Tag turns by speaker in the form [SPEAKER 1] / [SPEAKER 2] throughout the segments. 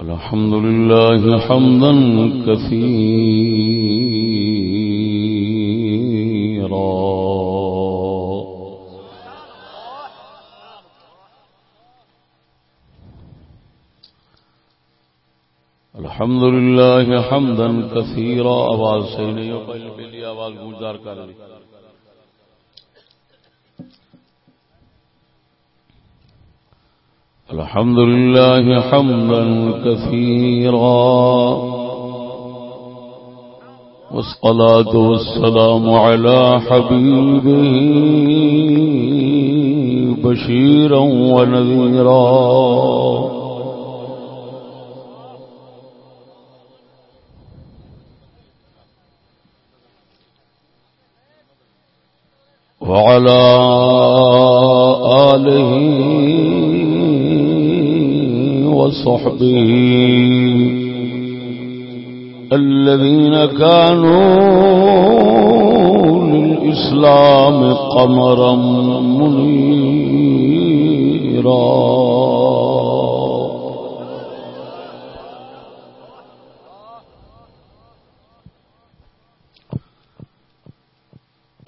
[SPEAKER 1] الحمد لله حمدا كثيرا. الحمد لله حمدا كثيرا. آواز صحیح نہیں ہو، پہلے آواز گوجدار کر لی۔ الحمد لله حمدا كثيرا. والصلاة والسلام على حبيبه بشيرا ونذيرا. وعلى آله وصحبه الذين كانوا للإسلام قمرا منيرا.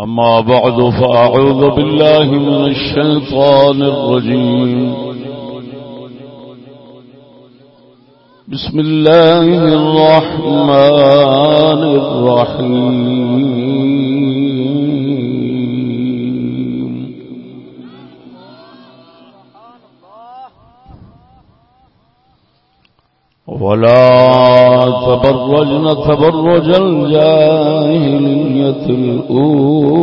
[SPEAKER 1] أما بعد فأعوذ بالله من الشيطان الرجيم. بسم الله الرحمن الرحيم. ولا تبرجن تبرج الجاهلية الأولى.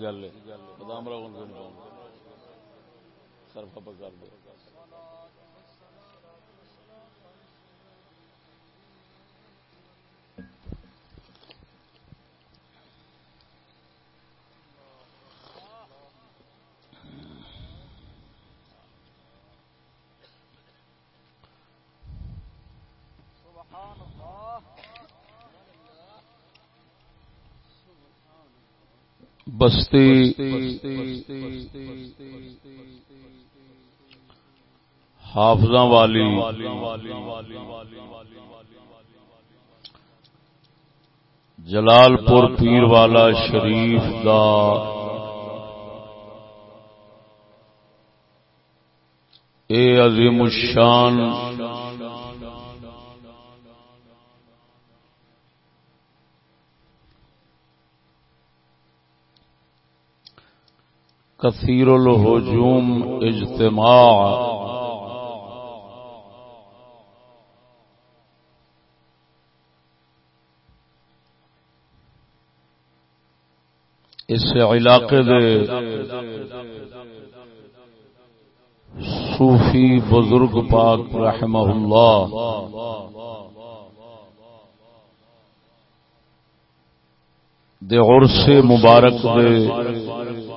[SPEAKER 1] گل ہے بادام راؤن سرفا پکار دے۔ بستی۔ حافظ والی۔ جلال پور پیر والا شریف دا۔ اے عظیم الشان۔ کثیر الہجوم اجتماع۔ اس علاقے دے صوفی بزرگ پاک رحمہ اللہ۔ دے عرص مبارک دے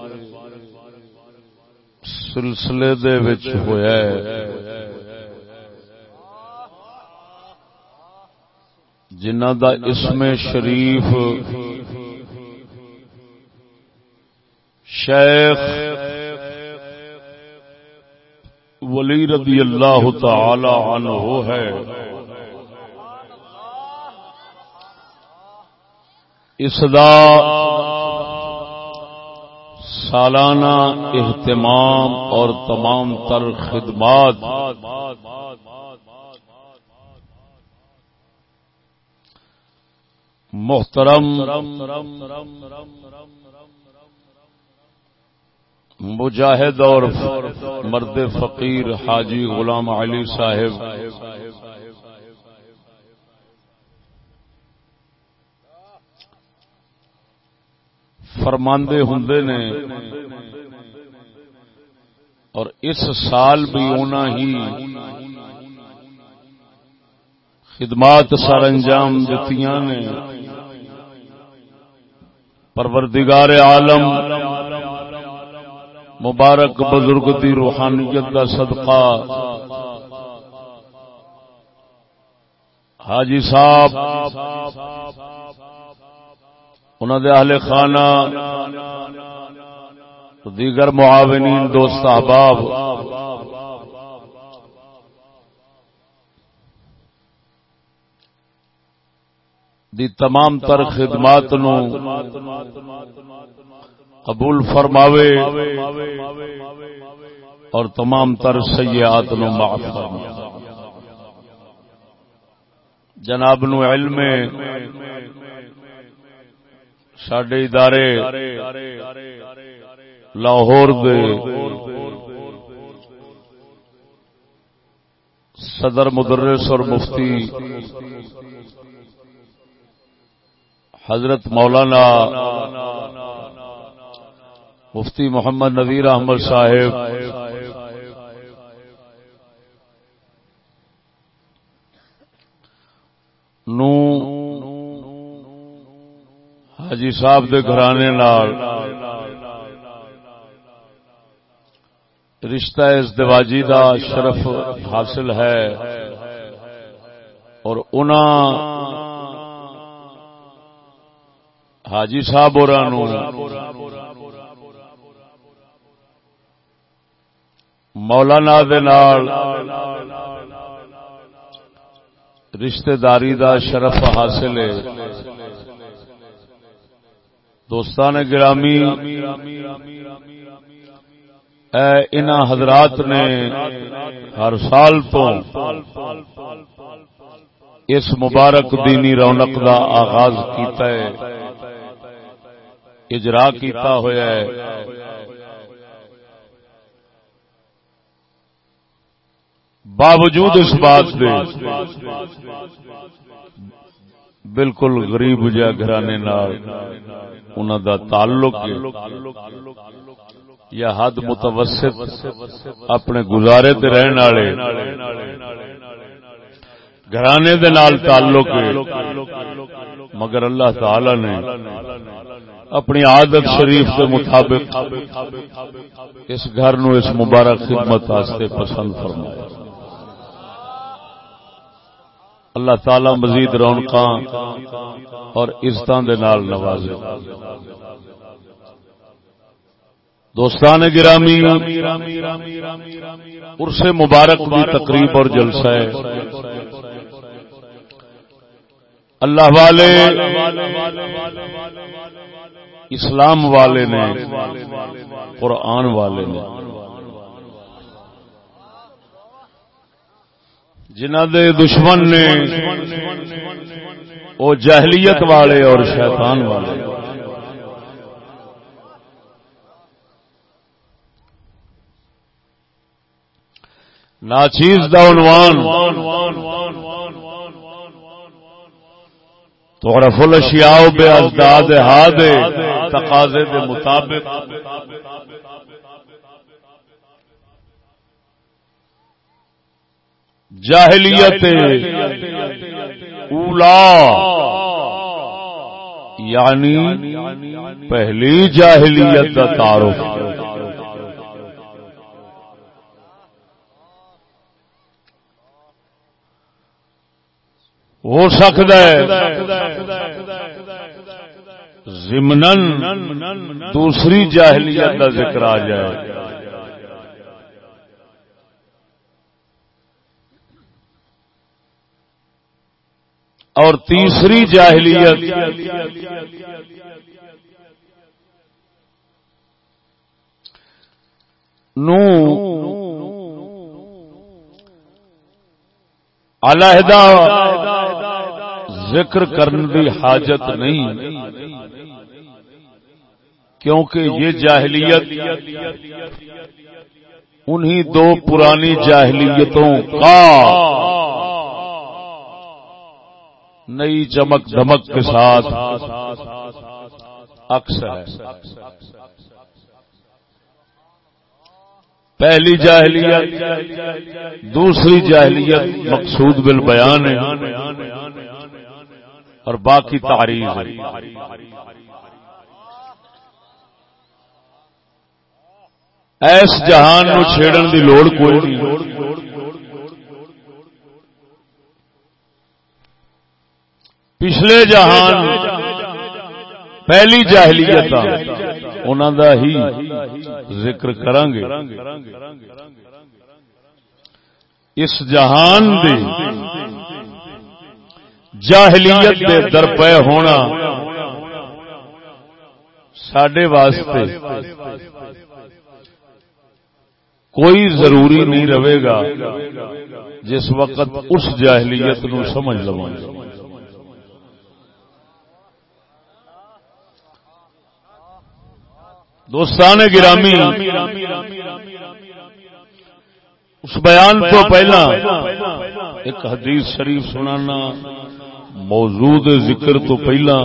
[SPEAKER 1] سلسلے دے وچ ہویا ہے۔ جنہ دا اسم شریف شیخ علی رضی اللہ تعالی عنہ ہے۔ اس دا سالانہ اہتمام اور تمام تر خدمات۔ محترم، مجاہد اور مرد فقیر حاجی غلام علی صاحب فرماندے ہوں نے۔ اور اس سال بھی اونا ہی خدمات سر انجام دیتی نے۔ پروردگار عالم، مبارک بزرگ دی روحانیت کا صدقہ۔ حاجی صاحب انہوں دے اہل خانہ، تو دیگر معاونین، دوست، احباب، دی تمام تر خدمات نو قبول فرماوے اور تمام تر سیاحت نو معاف فرماوے۔ جناب نو علم سڈے ادارے لاہور دے صدر مدرس اور مفتی حضرت مولانا مفتی محمد نویر احمد صاحب حاجی صاحب دے گھرانے نال۔ رشتہ اس دواجی دا شرف حاصل ہے۔ اور انہاں حاجی صاحب اور مولانا رشتہ داری دا شرف حاصل ہے۔ دوستان گرامی ان حضرات نے ہر سال تو اس مبارک دینی رونق دا آغاز کیتا ہے اجرا کیتا ہوا ہے۔ باوجود اس بات دے بالکل غریب جا گھرانے انہوں دا تعلق یا حد متوسط اپنے گزارے تے رہن والے۔ گھرانے دے نال تعلق مگر اللہ تعالی نے اپنی عادت شریف کے مطابق اس گھر نو اس مبارک خدمت واسطے پسند فرمایا۔ اللہ تعالی مزید رونق اور عزت نوازے۔ دوستان گرامی، عرص مبارک بھی تقریب اور جلسہ ہے۔ اللہ والے، اسلام والے نے، قرآن والے نے۔ جنہ دے دشمن نے وہ جہلیت والے اور شیطان والے۔ ناچیز دا عنوان تعرف الاشیاء بے ازداد ہاد تقاضے دے مطابق۔ جاہلیت، اولا یعنی پہلی جاہلیت کا تعارف۔ ہو سکتا ہے ضمن دوسری جاہلیت کا ذکر آ جائے۔ اور تیسری جاہلیت۔ نو۔ علیحدہ ذکر کرنے کی حاجت نہیں۔ کیونکہ یہ جاہلیت انہی دو پرانی جاہلیتوں کا۔ نئی چمک دمک کے ساتھ اکثر پہلی جاہلیت، دوسری جاہلیت مقصود بل بیان ہے اور باقی تاریخ ایس جہان نو چھیڑن دی لوڑ کوئی نہیں۔ پچھلے جہان پہلی جاہلیت انہوں دا ہی ذکر کریں گے اس جہان دے جاہلیت دے درپے ہونا سڈے واسطے کوئی ضروری نہیں رہے گا جس وقت اس جاہلیت نو سمجھ لو دوستان گرامی، اس بیان تو پہلا ایک حدیث شریف سنانا، موجود ذکر تو پہلا،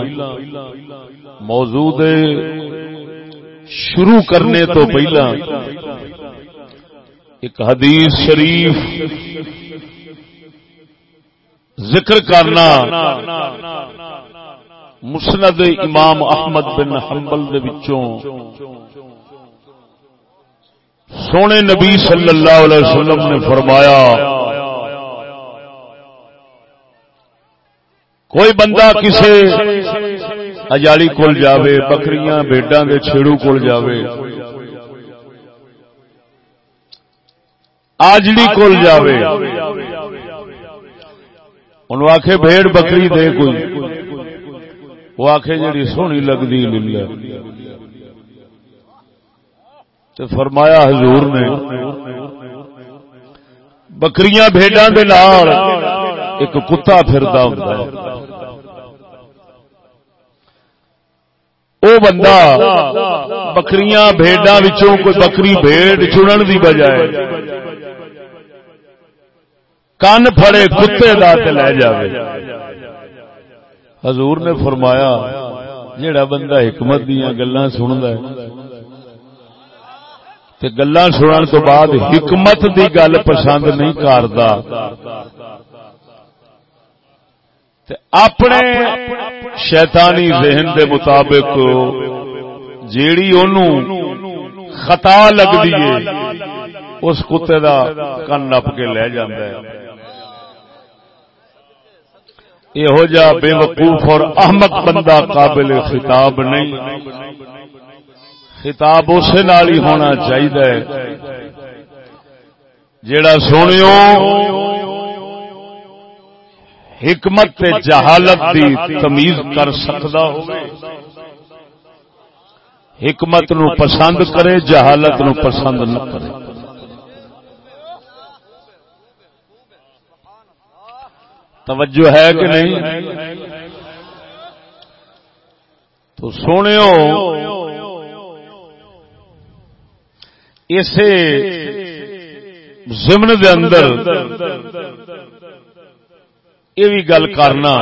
[SPEAKER 1] موجود شروع کرنے تو پہلا، ایک حدیث شریف ذکر کرنا۔ مسند امام احمد بن حنبل دے وچوں سونے نبی صلی اللہ علیہ وسلم نے فرمایا، کوئی بندہ کسے اجالی کول جاوے، بکریاں بیڈاں دے چھیڑو کول جاوے، آجڑی کول جاوے۔ انہوں آکھے، بھیڑ بکری دے کوئی۔ وہ آخ جی سونی لگتی لے تو فرمایا حضور نے، بکریاں بھیڈا ایک کتا پھرتا ہوں وہ بندہ بکریاں بھیڈا کوئی بکری بھیڑ چنن دی بجائے کن پھڑے کتے دا لے جائے حضور نے فرمایا جڑا بندہ حکمت دیا گلا سن گلا سنن تو بعد حکمت دی گل پسند نہیں کرتا اپنے شیطانی ذہن دے مطابق جیڑی خطا لگتی ہے، اس کتے دا کن نپ کے لے جاندہ ہے۔ یہو جا بے وقوف اور احمد بندہ قابل خطاب نہیں۔ خطاب اسے نال ہی ہونا چاہیے جیڑا سنو حکمت تے جہالت دی تمیز کر سکتا ہو حکمت نو پسند کرے، جہالت نو پسند نہ کرے۔ توجہ ہے کہ نہیں؟ تو سونے اسے زمن دے اندر یہ بھی گل کرنا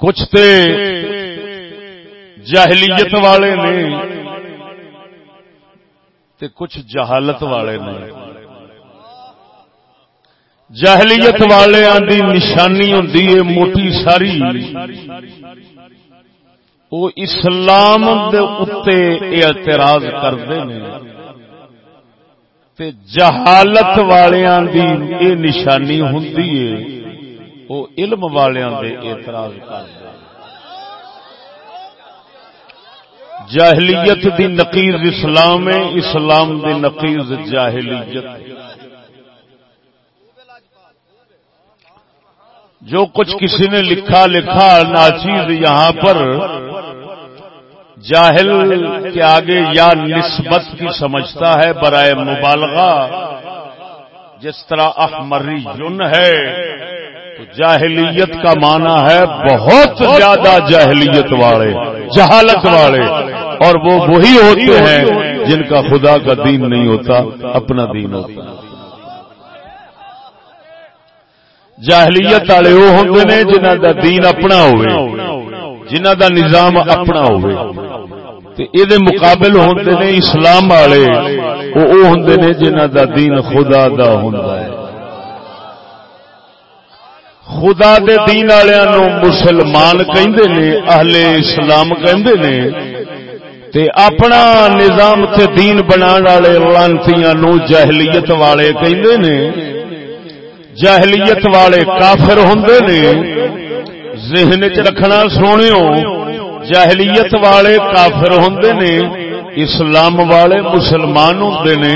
[SPEAKER 1] کچھ تے جاہلیت والے نے تے کچھ جہالت والے نے جہلیت والوں کی نشانی ہوں موٹی ساری۔ وہ اسلام اعتراض کرتے ہیں۔ جہالت والوں کی یہ نشانی ہوں وہ علم والوں کے اعتراض کرتے جاہلیت دی نقیز اسلام ہے، اسلام دی نقیز جاہلیت۔ جو کچھ کسی نے لکھا لکھا ناچیز یہاں پر جاہل کے آگے یا نسبت کی سمجھتا ہے برائے مبالغہ۔ جس طرح احمری یون ہے تو جاہلیت کا معنی ہے بہت زیادہ جاہلیت والے جہالت والے۔ اور وہ وہی ہوتے ہیں جن کا خدا کا دین نہیں ہوتا اپنا دین ہوتا۔ جاہلیت والے وہ ہوں نے جنہ کا دین اپنا ہوئے جنہ کا نظام اپنا ہوئے۔ یہ مقابل ہوں نے اسلام والے، وہ ہوں نے جنہ کا دین خدا دا ہوں خدا دے دین والوں مسلمان کہندے نے، اہل اسلام کہندے نے۔ تے اپنا نظام تے دین بنا والے لانتیاں نو جہلیت والے کہندے نے۔ جہلیت والے کافر ہوندے نے، ذہن چ رکھنا سونیو جہلیت والے کافر ہوندے نے، اسلام والے مسلمان ہوندے نے،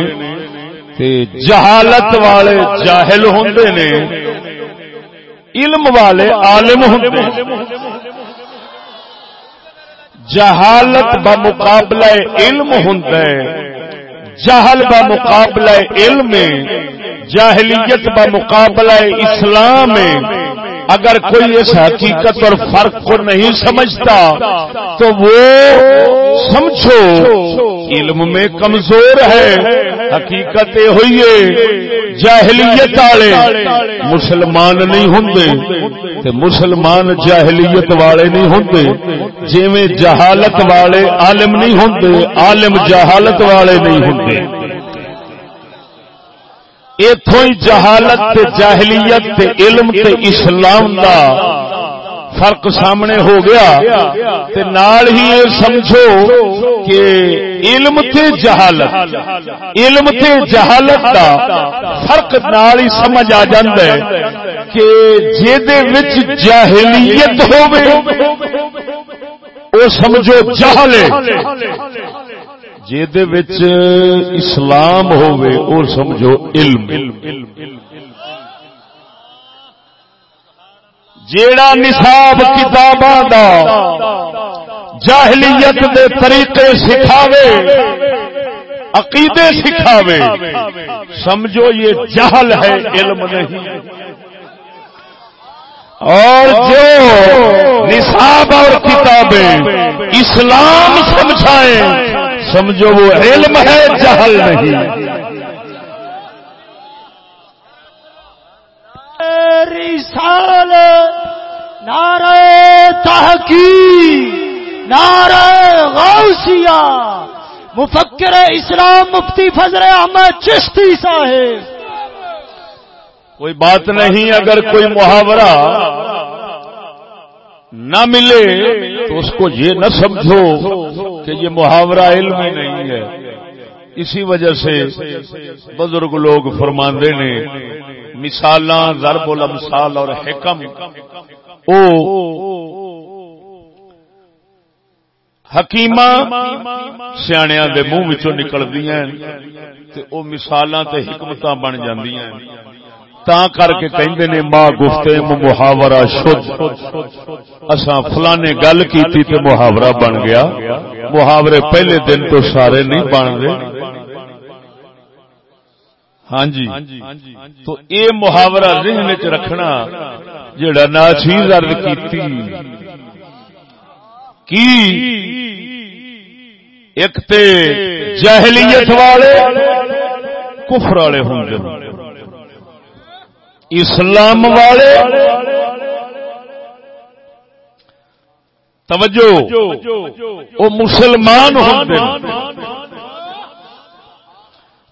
[SPEAKER 1] تے جہالت والے جاہل ہوندے نے، علم والے عالم ہوندے جہالت بمقابلہ علم ہوں جہل مقابلہ علم جاہلیت مقابلہ اسلام اگر کوئی اس حقیقت اور فرق کو نہیں سمجھتا، تو وہ سمجھو، علم میں کمزور ہے، حقیقت یہ ہوئی ہے، جاہلیت والے مسلمان نہیں ہوں مسلمان جاہلیت والے نہیں ہوں جی جہالت والے عالم نہیں ہوں عالم جہالت والے نہیں ہوں اتوں ہی جہالت تے جاہلیت تے علم تے اسلام دا فرق سامنے ہو گیا تے نال ہی یہ سمجھو کہ علم تے جہالت، علم تے جہالت دا فرق نال ہی سمجھ آ جاندے کہ جے دے وچ جاہلیت ہوے او سمجھو جہل اسلام ہوئے او سمجھو، علم. جیڑا نصاب کتاباں دا جاہلیت دے طریقے سکھاوے، عقیدے سکھاوے، سمجھو یہ جہل ہے، علم نہیں۔ اور جو نصاب اور کتابیں اسلام سمجھائیں سمجھو وہ علم ہے جہل نہیں۔
[SPEAKER 2] سال نعرہ تحقیق نعرہ غوثیہ۔ مفکر اسلام مفتی فضر احمد چشتی صاحب۔
[SPEAKER 1] کوئی بات نہیں اگر کوئی محاورہ نہ ملے تو اس کو یہ نہ سمجھو۔ کہ یہ محاورہ علم ہی نہیں ہے۔ اسی وجہ سے بزرگ لوگ فرماندے نے مثال ضرب الامثال اور حکم، او حکیم سیاح دے منہ نکلدیاں تے او مثالاں تے حکمتاں بن جاندیاں تا کر کے کہندے نے ماں گفتے محاورہ شد۔ اساں فلانے گل کیتی تے محاورہ بن گیا۔ محاورے پہلے دن تو سارے نہیں بن رہے ہاں جی۔ تو اے محاورہ ذہن چ رکھنا جڑا ناچیز ارد کیتی۔ کی؟ ایک تے جہلیت والے کفر والے ہوں اسلام والے۔ توجہ۔ وہ مسلمان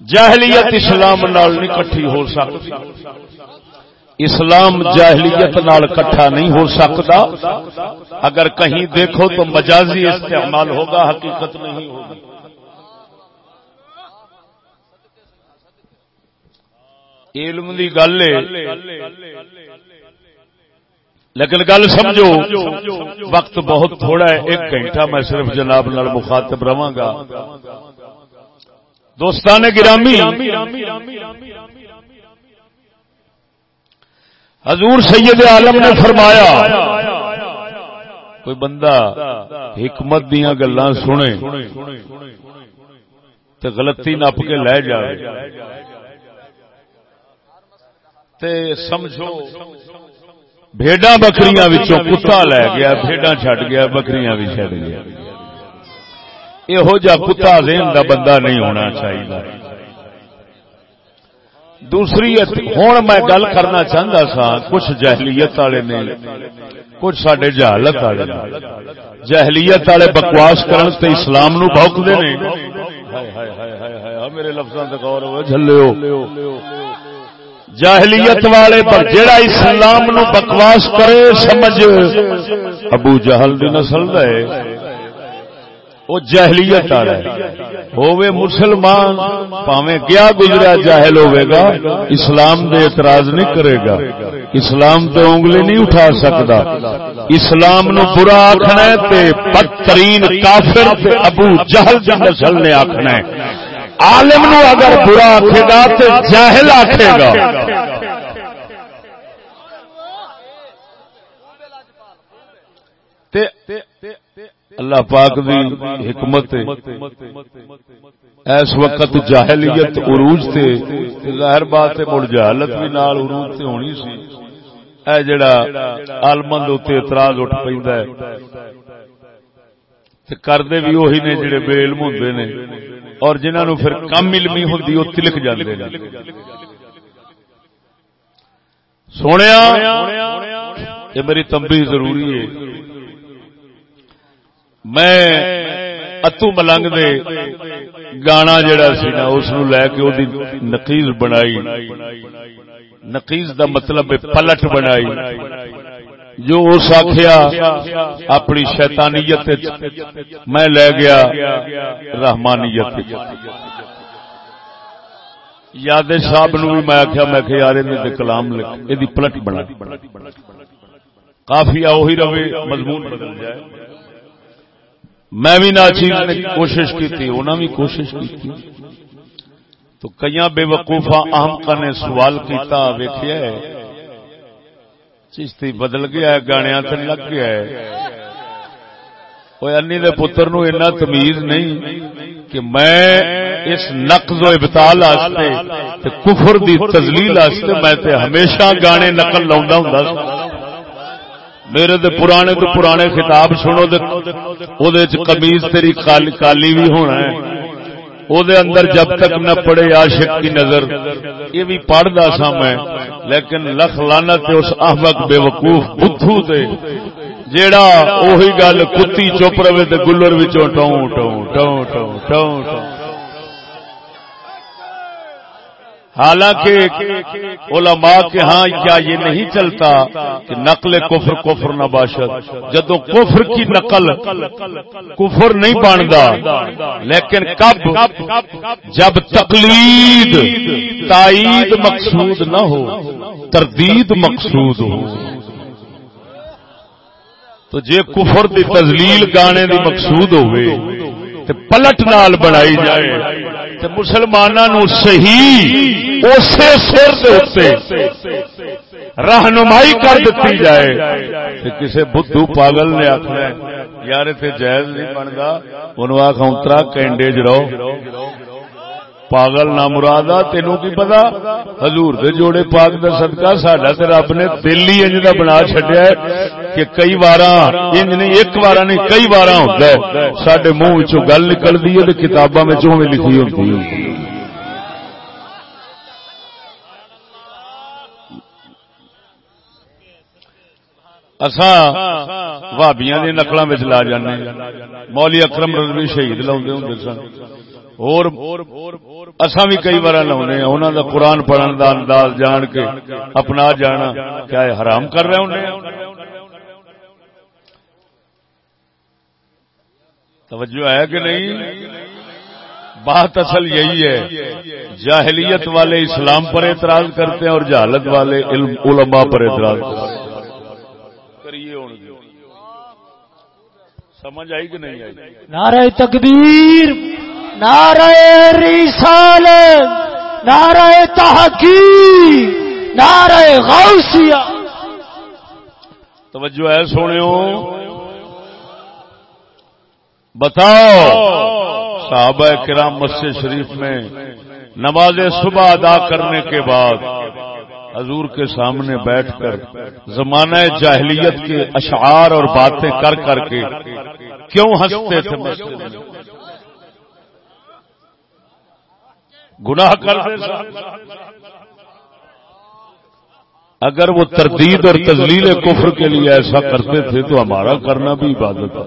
[SPEAKER 1] جاہلیت اسلام نال نہیں کٹھی ہو سکتی۔ اسلام جاہلیت نال کٹھا نہیں ہو سکتا۔ اگر کہیں دیکھو تو مجازی استعمال ہوگا، حقیقت نہیں ہوگی۔ علم دی گل لیکن گل سمجھو، وقت بہت تھوڑا ہے، ایک گھنٹہ میں صرف جناب نال مخاطب رہا گا۔ دوستان گرامی، حضور سید عالم نے فرمایا، کوئی بندہ حکمت دیا گلا سنے تو غلطی نپ کے لے جائے۔ تے سمجھو بھیڈا بکریاں وچوں کتا لے گیا بھیڈا چڈ گیا بکریاں بھی چڈ گیا یہو جا کتا ذہن دا بندہ نہیں ہونا چاہیے دوسری ہوں میں گل کرنا چاہتا سا کچھ جہلیت والے نے کچھ سڈے جہالت والے جہلیت والے بکواس کرن تے اسلام نو بوکتے نے میرے لفظوں سے غور ہوئے جلو جاہلیت والے پر جڑا اسلام نو بکواس کرے سمجھ۔ ابو جہل دی نسل دے۔ وہ جہلیت آ رہا ہے ہووے مسلمان پاویں گیا گزرا جاہل ہوے گا؟ اسلام دے اعتراض نہیں کرے گا۔ اسلام تے انگلی نہیں اٹھا سکتا۔ اسلام نو برا آخنا ہے تے بدترین کافر تے ابو جہل دی نسل نے آخنا ہے۔ عالم نو اگر برا آکھے گا تے جاہل آکھے گا۔ اللہ پاک دی حکمت اس وقت جاہلیت عروج تے ظاہر بات ہے مڑ جہالت بھی نال عروج تے ہونی سی۔ اے جڑا عالمند اوتے اعتراض اٹھ پیندا ہے۔ تے کردے بھی وہی نے جڑے بے علم ہوندے نے۔ اور جنہاں نو پھر کم علمی ہوندی او تلک جاندے نے۔ سونیا، یہ میری تنبیہ ضروری ہے۔ میں اتو ملنگ دے گانا جڑا سی نا، اس نو لے کے دی نقیز بنائی۔ نقیز دا مطلب پلٹ بنائی۔ جو اس آخیا اپنی شیطانیت میں لے گیا رحمانیت یاد صاحب نو بھی میں آخیا میں کہ یار کلام لکھ یہ پلٹ بنا۔ کافی آہی رہے، مضمون بدل جائے۔ میں بھی ناچیز نے کوشش کی تھی انہوں بھی کوشش کی تھی تو کئی بے وقوفا احمقا نے سوال کیتا، ویکھیا ہے۔ چشتی بدل گیا ہے گاڑیا تے لگ گیا ہے۔ وہ انی دے پتر نو اتنا تمیز نہیں کہ میں اس نقض و ابتال واسطے کفر دی تزلیل واسطے میں تے ہمیشہ گانے نقل لاؤندا ہوندا سی میرے دے پرانے تو پرانے خطاب سنو دے او دے وچ کمیز تیری کالی بھی ہونا ہے۔ او دے اندر جب تک نہ پڑے عاشق کی نظر، یہ بھی پڑھتا سا میں، لیکن لکھ لانا اس احمق بے وقوف بدھو دے، جیڑا اوہی گل کتی چپ رہے تے گلر وچوں ٹو ٹو ٹو ٹو ٹو حالانکہ علماء کے ہاں کیا یہ نہیں چلتا کہ نقل کفر کفر نہ باشد، جدو کفر کی نقل کفر نہیں بنتا لیکن کب؟ جب تقلید، تائید مقصود نہ ہو، تردید مقصود ہو۔ تو جے کفر دی تزلیل گانے دی مقصود ہوئے پلٹ نال بنائی جائے۔ مسلمانوں صحیح اسی سر رہنمائی کر دیتی جائے۔ کسی بدھو پاگل نے آخر یار اتنے جائز نہیں بنتا۔ انہوں آخ اترا کینڈیج رہو۔ پاگل نہ مراد تینوں کی پتا؟ حضور دے جوڑے پاک دا صدقہ ساڈا تے رب نے دل ہی انج دا بنا چھڈیا ہے کہ کئی بار انج نہیں، ایک بار نہیں، کئی بار ہوتا ہے۔ سڈے منہ وچوں گل نکلدی ہے تے کتاباں وچ اوویں لکھی ہوندی ہے۔ اساں بھابیاں دی نقلاں وچ لا جانے۔ مولی اکرم رضوی شہید لاوندے ہوندے سن۔ اور اساں بھی کئی بار لاؤنے انہوں دا قرآن پڑھن دا انداز جان کے اپنا جانا کیا حرام کر رہے ہونے توجہ ہے کہ نہیں؟ بات اصل یہی ہے، جاہلیت والے اسلام پر اعتراض کرتے ہیں اور جہالت والے علماء پر اعتراض کریے سمجھ آئی کہ نہیں آئی؟
[SPEAKER 2] نعرہ تکبیر۔ نعرہ رسال نعرہ تحقیق، نعرہ غوثیہ۔
[SPEAKER 1] توجہ ہے سونے بتاؤ، صحابہ کرام مسجد شریف میں نماز صبح ادا کرنے کے بعد حضور کے سامنے بیٹھ کر زمانہ جاہلیت کے اشعار اور باتیں کر کر کے کیوں ہنستے تھے مسجد گناہ کرتے اگر وہ تردید اور تزلیل کفر کے لیے ایسا کرتے تھے تو ہمارا کرنا بھی عبادت ہے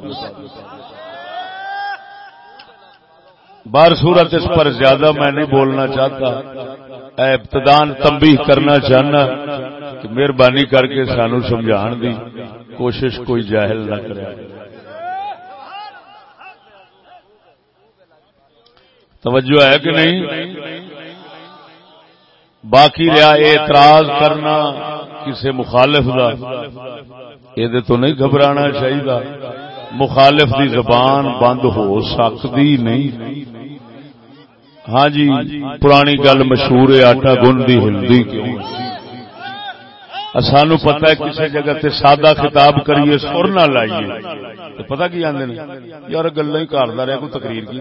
[SPEAKER 1] بار صورت اس پر زیادہ میں نہیں بولنا چاہتا۔ ابتدان تمبی کرنا چاہنا کہ مہربانی کر کے سانو سمجھان دی۔ کوشش کوئی جاہل نہ کرے۔ توجہ ہے کہ نہیں؟ باقی رہا اعتراض کرنا کسی مخالف کا یہ تو نہیں گھبرانا چاہیے مخالف دی زبان بند ہو سکتی نہیں۔ ہاں جی پرانی گل مشہور ہے، آٹا گن دی ہلدی کیوں سانو پتا ہے کسی جگہ تے سادہ خطاب کریے، سر نہ لائیے۔ پتا کی آدھے یار گلا ہی کرتا رہا کوئی تقریر کی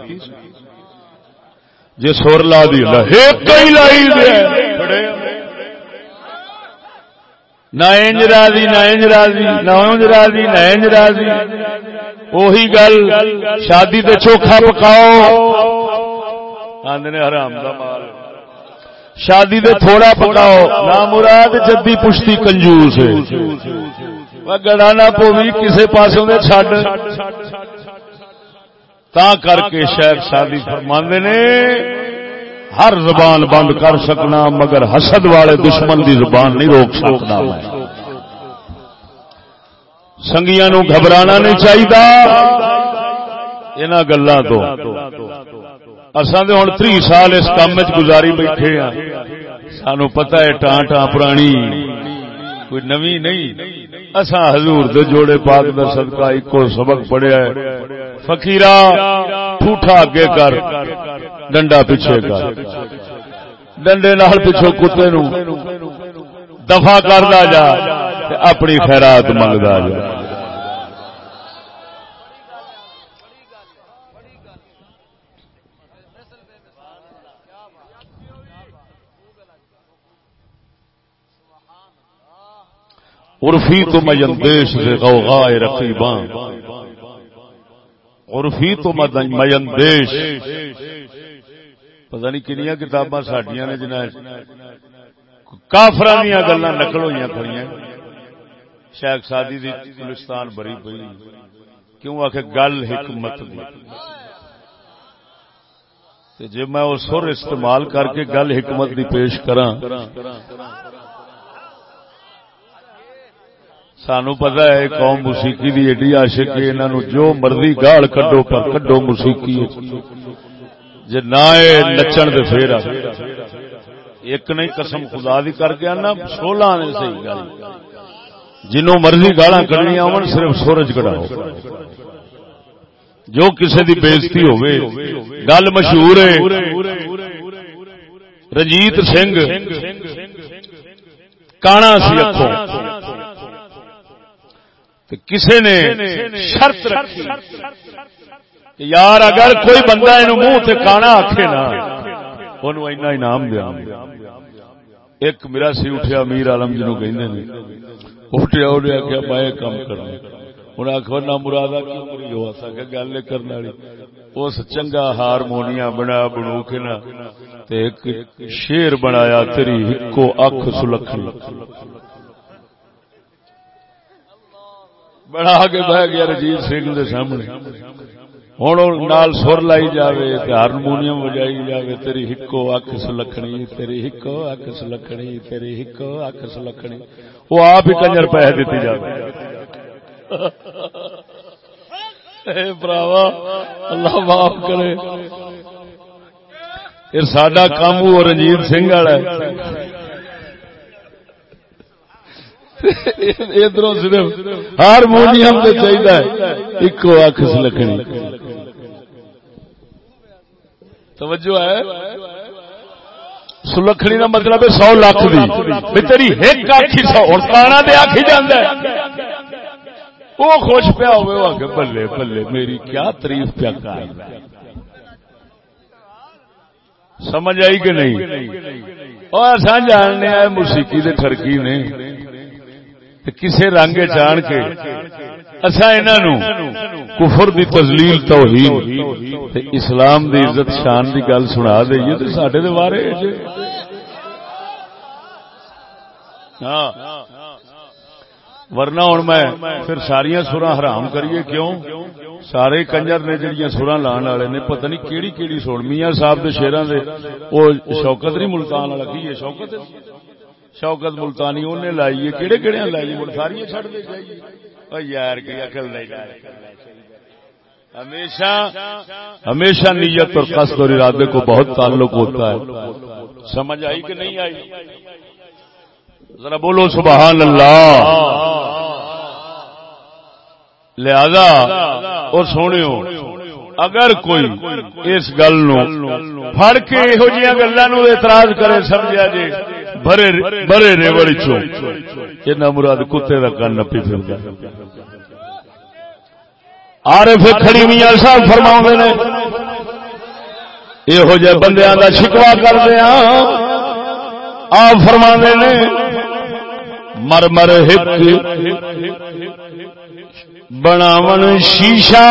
[SPEAKER 1] جی سر لا دی نہ انج راضی، نہ انج راضی، نہ انج راضی، نہ انج راضی۔ وہی گل، شادی تے چوکھا پکاؤ۔ آدھے حرام دا مال۔ شادی دے تھوڑا پکاؤ۔ نہ مراد جدی پشتی کنجوس گڑا نہ پوی کسی پاس چڈ تا کر کے شاید شادی فرماندے نے، ہر زبان بند کر سکنا، مگر حسد والے دشمن دی زبان نہیں روک سکنا سنگیاں نو گھبرانا نہیں چاہیے یہاں گلوں تو۔ اصل ہوں تری سال اس کام گزاری بیٹھے ہاں۔ سانو پتا ہے ٹان ٹان پرانی۔ کوئی نوی نہیں۔ اسا حضور دے جوڑے پاک در صدقہ ایک سبق پڑھیا ہے۔ فقیرا ٹھوٹا اگے کر، ڈنڈا پیچھے کر۔ ڈنڈے نال پیچھے کتے نو۔ دفع کردا جا اپنی خیرات منگدا جا۔ عرفی تو مجندیش سے غوغائے رقیبان. عرفی تو مجندیش پتہ نہیں کنیا کتاباں ساڈیاں نے جنہیں کافران دیا گلا نقل ہوئی کھڑی شیخ سادی دی گلستان بری پی کیوں آخ گل حکمت دی؟ جی میں وہ سر استعمال کر کے گل حکمت دی پیش کرا سانو پتا ہے قوم موسیقی دی ایڈی عاشق ہے، انہاں جو مرضی گال کڈو پر کڈو موسیقی جے نہ نچن دے پھر ایک نہیں، قسم خدا دی کر کے نا سولہ نے صحیح گل۔ جنوں مرضی گالاں کڈنیاں ہون، صرف سورج کڈاؤ۔ جو کسی دی بےزتی ہوے گل مشہور ہے۔ رنجیت سنگھ، کانا سی اکھوں۔ کسی نے شرط رکھی کہ یار اگر کوئی بندہ یہ منہ سے کانا آخے نا اینا انعام دیا۔ ایک میرا سی اٹھیا، امیر عالم جنو کہ اٹھیا اٹھیا کیا میں کام کرنا۔ انہیں آخو نہ مراد ہو؟ سکے گل کرنے والی۔ اس چنگا ہارمونیا بنا بنو کے نا ایک شیر بنایا، تیری ہکو اکھ سلکھنی بڑا کے بہ گیا رجیت سنگھ دے سامنے۔ ہوں نال سر لائی جائے ہارمونیم بجائی جائے تیری ہکو اک سلکھنی تیری ہکو اک سلکھنی تیری ہکو اک سلکھنی وہ آپ ہی کنجر پہ دیتی جائے براوا اللہ معاف کرے۔ پھر سڈا کام وہ رنجیت سنگھ والا ادھر صرف ہارمونیم تو چاہیے ایک اک سلکھنی توجہ ہے؟ سلکھنی کا مطلب ہے سو لاکھ دی۔ تیری ایک آخی سو، اور کانا دے آخی جانا وہ خوش پیا ہوئے بلے بلے، میری کیا تریف پیا کر سمجھ آئی کہ نہیں؟ اور اصا جاننے آئے، موسیقی دے ٹرکی نے۔ کسے رنگ چان کے اصا انہوں کفر دی تزلیل توہین اسلام دی عزت شان دی گل سنا دئیے تو سڈے دے بارے ہاں۔ ورنہ ہوں میں پھر ساریا سرا حرام کریے کیوں؟ سارے کنجر نے جہیا سرا لان والے نے، پتہ نہیں کیڑی کیڑی سن۔ میاں صاحب کے شیران دے وہ شوکت نہیں ملتان والا، کی ہے شوکت شوکت ملتانی انہیں لائی ہے کہڑے کہڑے لائی مل ساری چڑھ دے جائیے۔ یار کی اکل نہیں۔ ہمیشہ ہمیشہ نیت اور قصد اور ارادے کو بہت تعلق ہوتا ہے۔ سمجھ آئی کہ نہیں آئی؟ ذرا بولو سبحان اللہ۔ لہذا، اور سونے اگر کوئی اس گل فڑ کے یہو جہاں گلوں اعتراض کرے، سمجھا جی بڑے ریوڑ چ مراد کتے کا کن نپی پھر آر پھر کھڑی میاں صاحب فرما نے یہو جہ بندیاں کا شکوا کردیا آپ فرما نے، مر مر ہک بناون شیشہ۔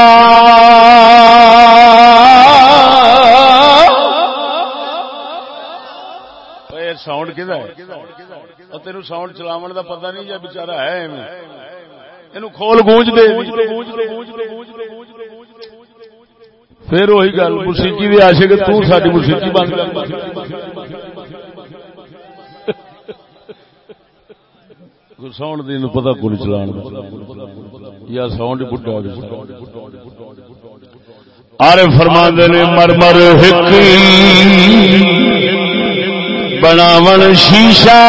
[SPEAKER 1] ساؤنڈ کدا تین ساؤنڈ چلاو کا پتا نہیں جا بچارا ہے کھول گونج دے۔ پھر وہی گل، موسیقی بھی آشے کہ تاری موسیقی بند کر ساؤنڈ دین پتا کو نہیں چلان یا ساؤنڈ بڈا آرے فرما نے، مر مر بناون شیشہ۔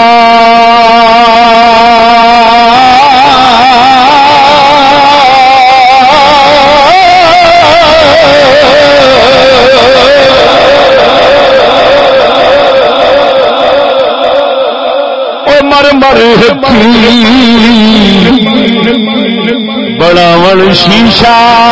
[SPEAKER 1] مر بڑا شیشہ۔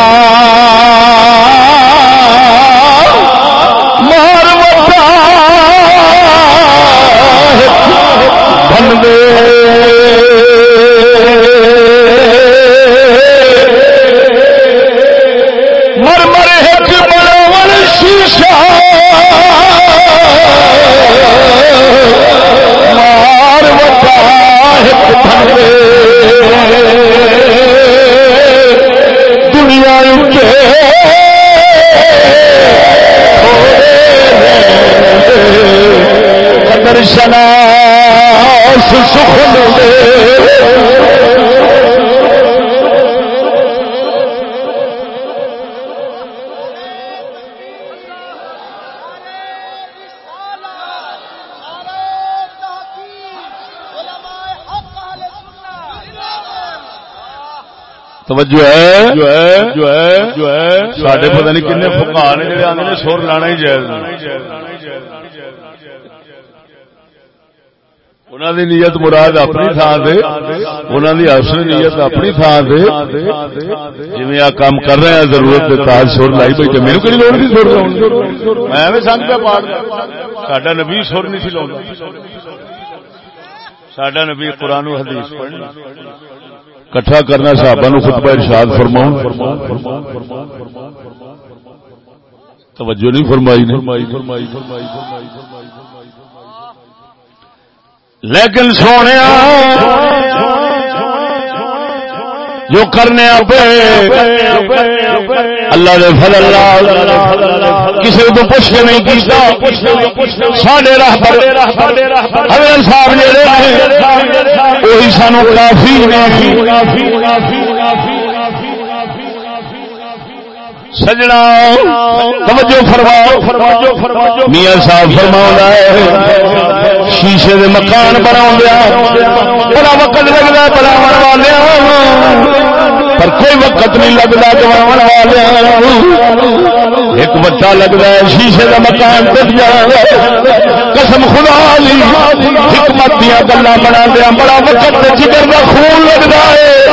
[SPEAKER 1] توجہ ہے؟ جو ہے؟ جو ہے؟ جو ہے؟ سڈے پتہ نہیں کن فکا نے جڑے آدھے سر لانا ہی جائز انہوں دی نیت مراد اپنی تھان سے انہوں دی اصل نیت اپنی تھان سے جی آ کام کر رہے ہیں ضرورت کے تاج سر لائی بیٹھے میرے کو لوڑ نہیں سر میں سنگ پہ پاٹ ساڈا نبی سر نہیں سی لا ساڈا نبی قرآن حدیث پڑھنا کٹھا کرنا صحابہ نو خطبہ ارشاد فرماؤں توجہ نہیں فرمائی فرمائی لیکن سونے جو کرنے پہ اللہ دے فضل اللہ کسی کو پوچھ کے نہیں کیتا ساڈے راہ پر حضرت صاحب جڑے وہی سانو کافی سجنا توجہ فرماؤ فرماؤ فرماؤ۔ میاں صاحب فرماؤں ہے، شیشے دے مکان بنا بڑا وقت لگتا بڑا مروا لیا پر کوئی وقت نہیں لگتا جوان والے۔ ایک بچہ لگتا ہے، شیشے کا مکان ٹوٹ جائے قسم خدا لی حکمت دیا گلا بنا دیا بڑا وقت جگر کا خون لگتا ہے۔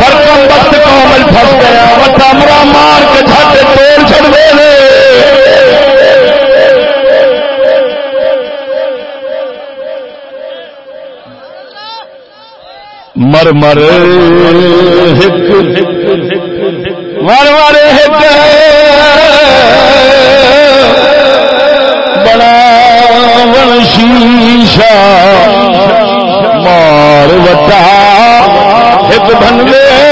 [SPEAKER 1] پر کم وقت قوم پس گیا۔ بچہ مرا مار کے جھاٹے توڑ چڑھ دے۔ مر مر مر مر بڑا شیشا مار وٹا ایک بنگلے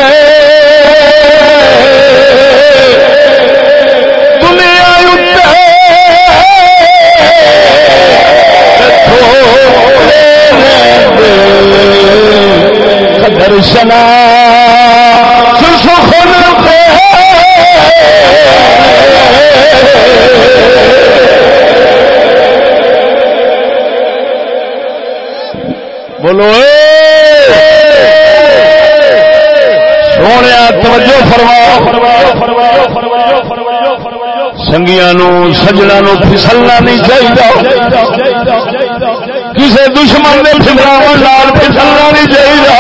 [SPEAKER 1] سنگیا سجنا پھسلنا نہیں چاہیے کسی دشمن نے پھسلاو لال پھسلنا نہیں چاہیے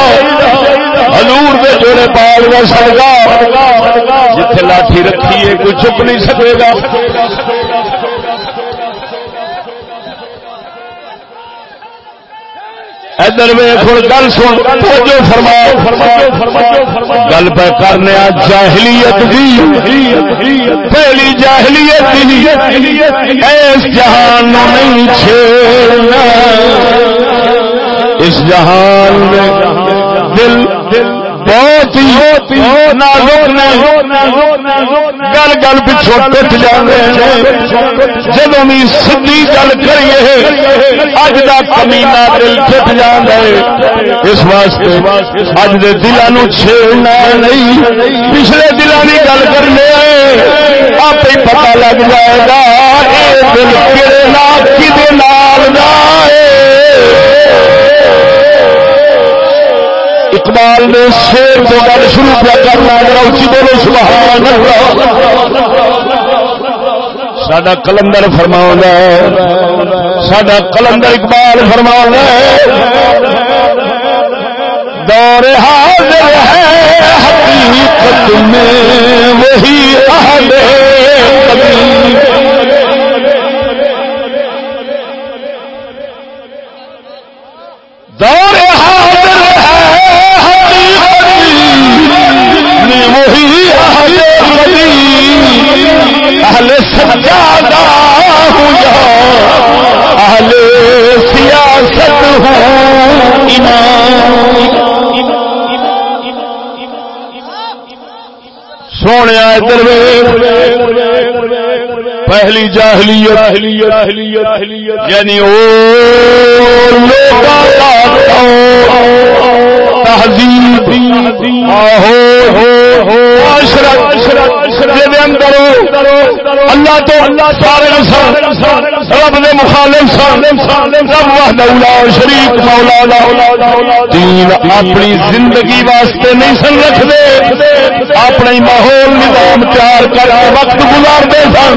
[SPEAKER 1] ہلور کے جوڑے پال کا سڑگا جتھے لاٹھی رکھیے، کوئی چپ نہیں سکے گا۔ ادھر گل سن جو گل پہ کرنے جاہلیت پہلی جاہلیت اس جہان نہیں چھوڑنا اس جہان میں دل بہت ہی دل بہت گل گل پچھو ٹوٹ جانے جب بھی سی گل کریے، اج کا کمینا دل ٹوٹ جانا اس واسطے اج دے دلوں چھیڑنا نہیں۔ پچھلے دلوں کی گل کرنے آپ ہی پتا لگ جائے گا یہ دل کہڑے نال کھے نال اقبال نے شیر کو گل شروع کیا کرنا اچھی بولو، سبحان اللہ۔ سڈا کلندر فرما سڈا کلندر اقبال فرما دور حاضر ہے، حقیقت میں وہی اہل دور اہل سجادہ ہوں یا اہل سیاست ہوں۔ ایمان سونے ادھر پہلی جاہلیت یعنی او تہذیب ہو ہو ہو اشرت اشرت آہو اللہ تو سارے رب دے مخالف رب وحدہ شریک مولا دین اپنی زندگی واسطے نہیں سن رکھتے। اپنے ماحول، نظام تیار کر کے وقت گزارتے سن।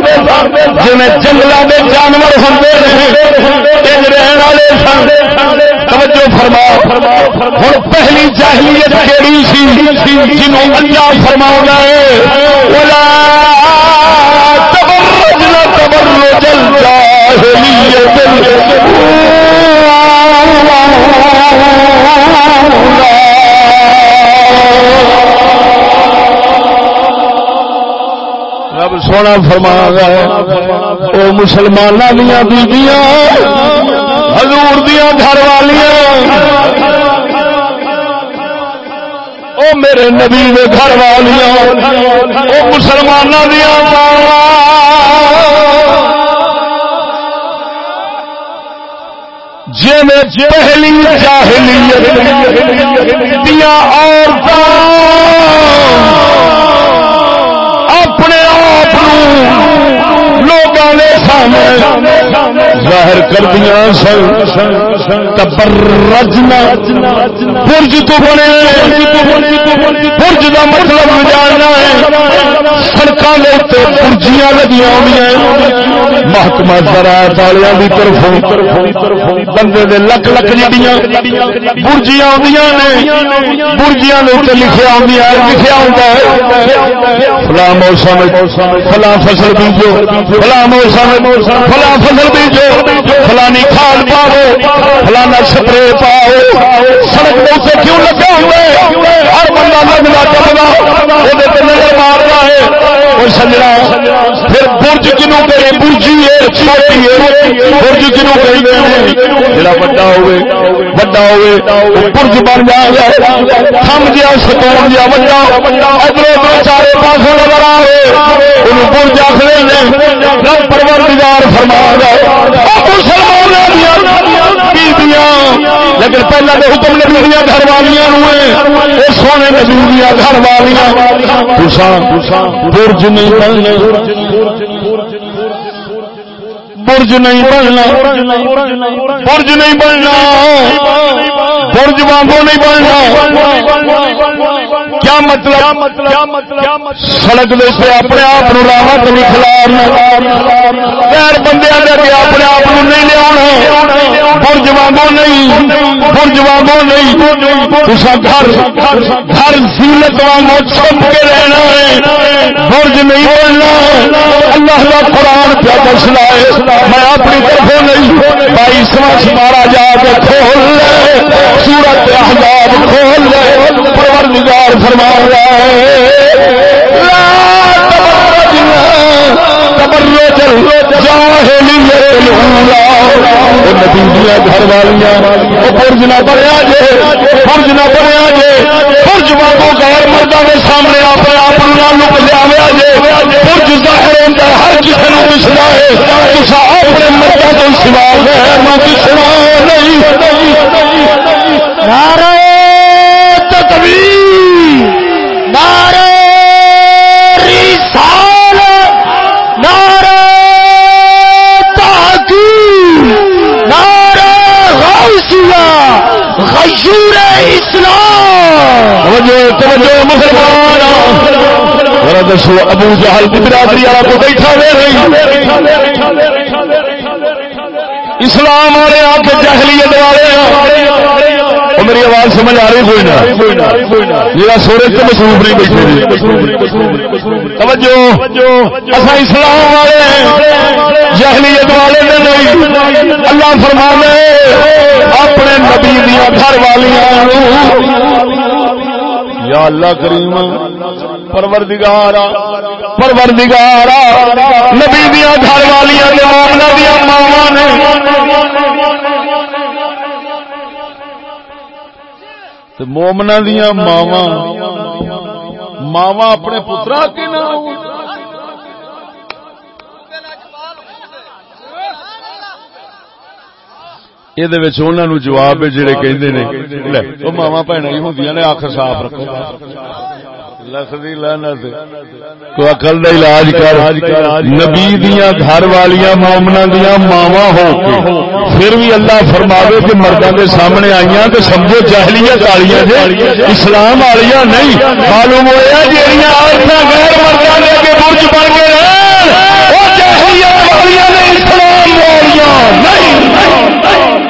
[SPEAKER 1] جی جنگلوں کے جانور ہوتے رہن والے سن। توجہ فرما ہوں پہلی جاہلیت کہڑی سی، جنہوں اللہ فرما ہے؟ رب سونا فرما ہے وہ مسلمانوں دیا بیبیاں حضور دیا گھر والیاں او میرے نبی دے گھر والیاں او مسلمانوں دیا جی پہلی جاہلیت اپنے آپ ظاہر کر دیا سن رجنا برج تو بنے برج کا مطلب جاننا ہے۔ سڑکوں کے برجیاں لگی ہوئی محکمہ زراعت والوں کی طرف بندے دے لک لک جڑیاں برجیاں آدیاں نے۔ برجیاں لکھیا آدیاں لکھیا ہوتا ہے۔ فلاں موسم فلاں فصل بیجو۔ فلاں موسم فلاں فصل بیجو۔ فلانی کھاد پاؤ فلانا سپرے پاؤ سڑک کیوں لگا ہوا ہر بندہ لگنا چاہتا وہ اور سجنا پھر برج کنو کرے برجی ہے چھوٹی ہے۔ برج کنو کرے جڑا بڑا ہوئے بڑا ہوئے برج بن جائے۔ تھم گیا ستون گیا بڑا ادھر ادھر چارے پاس نظر آئے۔ ان برج آخر رب پروردگار فرما گئے لیکن پہلے تو حکم نبی دیا گھر والیا سونے نبی دیا گھر والیا برج نہیں بننا برج نہیں بننا۔ برج نہیں بننا۔ برج وانگو نہیں بننا۔ کیا مطلب سڑک سے اپنے آپ راہ کبھی کھلارنا غیر بندے اپنے آپ نہیں لیا برج وانگو نہیں برج وانگو نہیں۔ تصا گھر گھر سیلت وانگو چھپ کے رہنا ہے۔ برج نہیں بولنا اللہ کا قرآن پیا دس لائے میں اپنی طرف نہیں۔ بائیسواں سپارا جا کے کھول لے۔ سورت احباب کھول لے۔ فرما رہا ہے گھر والیاں برج نہ بڑھیا جے برج نہ بڑھیا جے برج واگو غیر مردہ کے سامنے اپنے آپ لک لیا جے برج ظاہر ہوتا ہر کسی نے دسنا ہے اپنے مردہ تو سوا غیر نہ دسنا نہیں
[SPEAKER 2] نعرہ تکبیر
[SPEAKER 1] دسو، ابو جہل کی برادری والا کو بیٹھا اسلام والے آ کے جہلیت والے میری آواز سمجھ آ رہی کوئی نہ۔ میرا سورج تو مصروف نہیں بیٹھے توجہ اصا اسلام والے جہلیت والے نہیں۔ اللہ فرما اپنے نبی دیا گھر والیاں یا اللہ کریم پروردگارا پروردگارا، نبی دیا گھر والیاں دیا ماوا نے۔ مومنا دیا ماوا ماوا اپنے پترا کے نام۔ یہ جواب ہے جڑے کہ ماوا بھن ہی ہوں نے اکھ صاف رکھو۔ لکھدی لعنت کو عقل دا علاج کر۔ نبی دیاں گھر والیاں مومنا دیاں ماواں ہو کے پھر بھی اللہ فرماوے کہ مرداں دے سامنے آئیاں تے سمجھو جاہلیت والیاں جے اسلام والیاں نہیں۔ معلوم ہویا جیڑیاں عورتاں غیر مرداں دے کے برج بن کے رہن او جاہلیت والیاں نے اسلام والیاں نہیں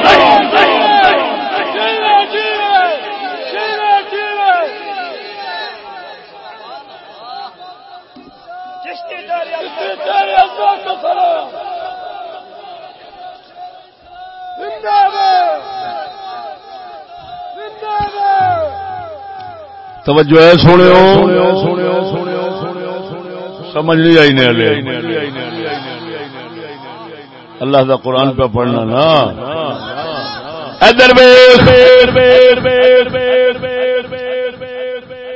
[SPEAKER 1] توجہ ہے سونے سمجھ نہیں آئی نہیں اللہ دا قرآن پہ پڑھنا نا۔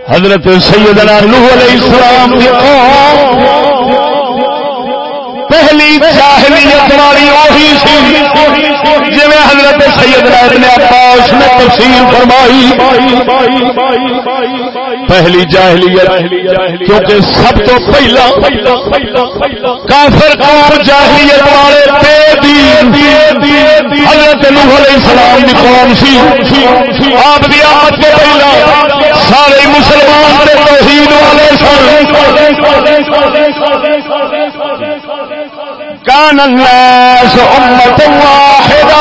[SPEAKER 1] حضرت سیدنا نوح علیہ السلام پہلی جاہلیت والی وہی سی۔ جی حضرت سید ابن عباس نے تفصیل فرمائی۔ پہلی جاہلیت، کیونکہ سب تو پہلا کافر قوم جاہلیت والے جی۔ حضرت نوح علیہ السلام کی قوم سی۔ آپ کی آمد کے پہلا سارے مسلمان توحید والے سن۔ کان الناس امت واحدہ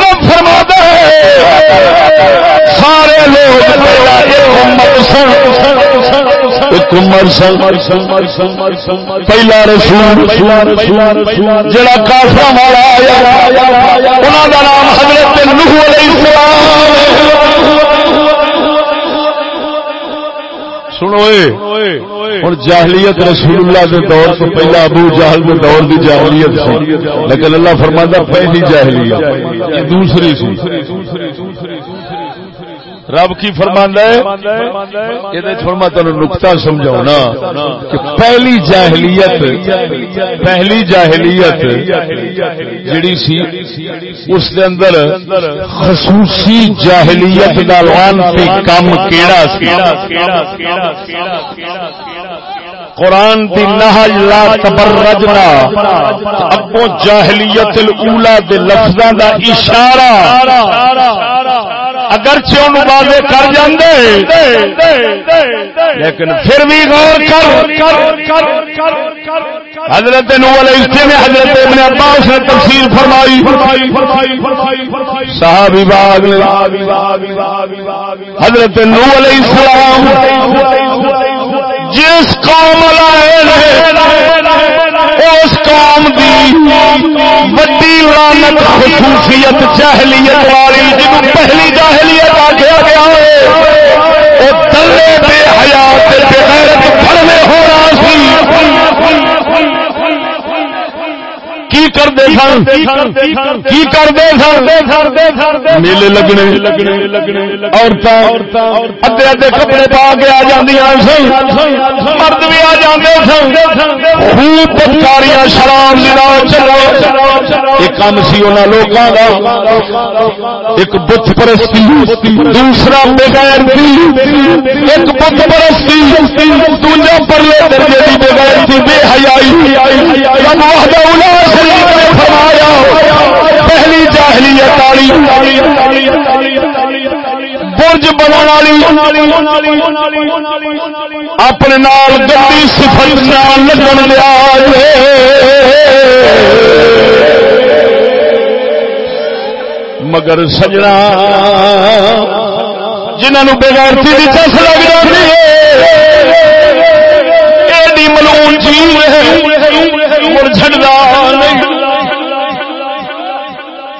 [SPEAKER 1] رب فرماتا ہے سارے لوگ پہلا ایک امت سن، ایک امت سن، پہلا رسول، جڑا کافر والا آیا، انہاں دا نام حضرت نوح علیہ السلام سنوئے ہوں جاہلیت رسول اللہ کے دور تو پہلا ابو جہل کے دور کی جاہلیت سی۔ لیکن اللہ فرماندہ پہلی جاہلیت۔ دوسری سی۔ رب کی فرماندہ ہے؟ یہ میں تمہیں نقطہ سمجھاؤ نا کہ پہلی جاہلیت پہلی جاہلیت جڑی سی اس دے اندر خصوصی جاہلیت دا لانتی کام کیڑا سی۔ قرآن دی نہج لا تبرجنا ابو جاہلیت الاولا دے لفظاں دا اشارہ۔ اگرچہ ان واضح کر جاندے، لیکن پھر بھی غور کر، حضرت نو علیہ السلام حضرت ابن عباس نے تفسیر فرمائی۔ صحابی باغ نے حضرت نو علیہ السلام جس قوم اس قوم دی وڈی لانت خصوصیت جہلیت والی جن پہلی جہلیت آ گیا گیا وہ دلے بے حیات بے غیرت پڑھنے ہو رہا سی۔ کی کرتے سن? کی کرتے سن? میلے لگنے عورتیں کپڑے پا کے آ جی مرد بھی آ جاتے سن؟ خوب پتکاریاں شراب چلو ایک کام سی انہوں لوگوں کا ایک بت پرستی دوسرا بغیر ایک بت پرستی دوجا پرلے درجے بغیر بے حیائی۔ رب وحدہ شریف نے فرمایا، پہلی جاہلیت والی برج بنا اپنے نال گی سفر لگن لیا مگر سجنا جنہوں بغیر چس لگ جاتی ہے ملون چیز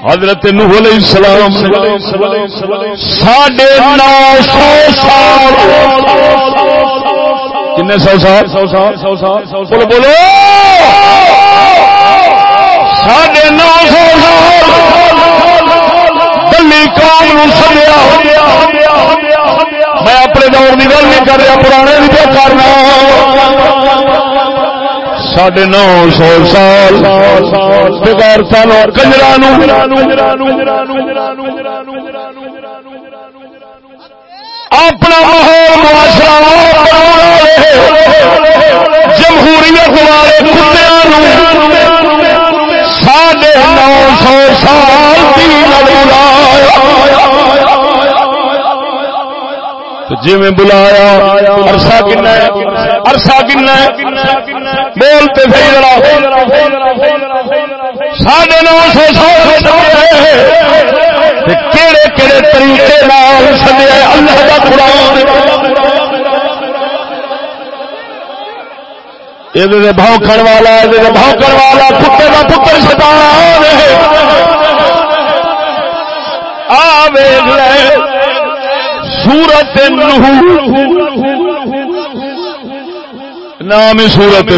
[SPEAKER 1] حضرت نوح علیہ السلام ساڑھے نو سو سال کنے سو سال بولو بولو ساڑھے نو سو سال دلی قوم سمیا میں اپنے دور کی گل نہیں کر رہا، پرانے بھی کرنا ساڑھے نو سو سال۔ بغیر سالوں کنجرا اپنا ماحول معاشرہ جمہوریت والے کتیا ساڑھے نو سو سال کی جی میں بلایا، عرصہ عرصہ بولتے ساڑھے نو سو سو کہڑے کہڑے طریقے اللہ کا قرآن۔ یہ بھوکڑ والا یہ بھوکڑ والا پتر کا پتر شیطان آ سورت نام سورت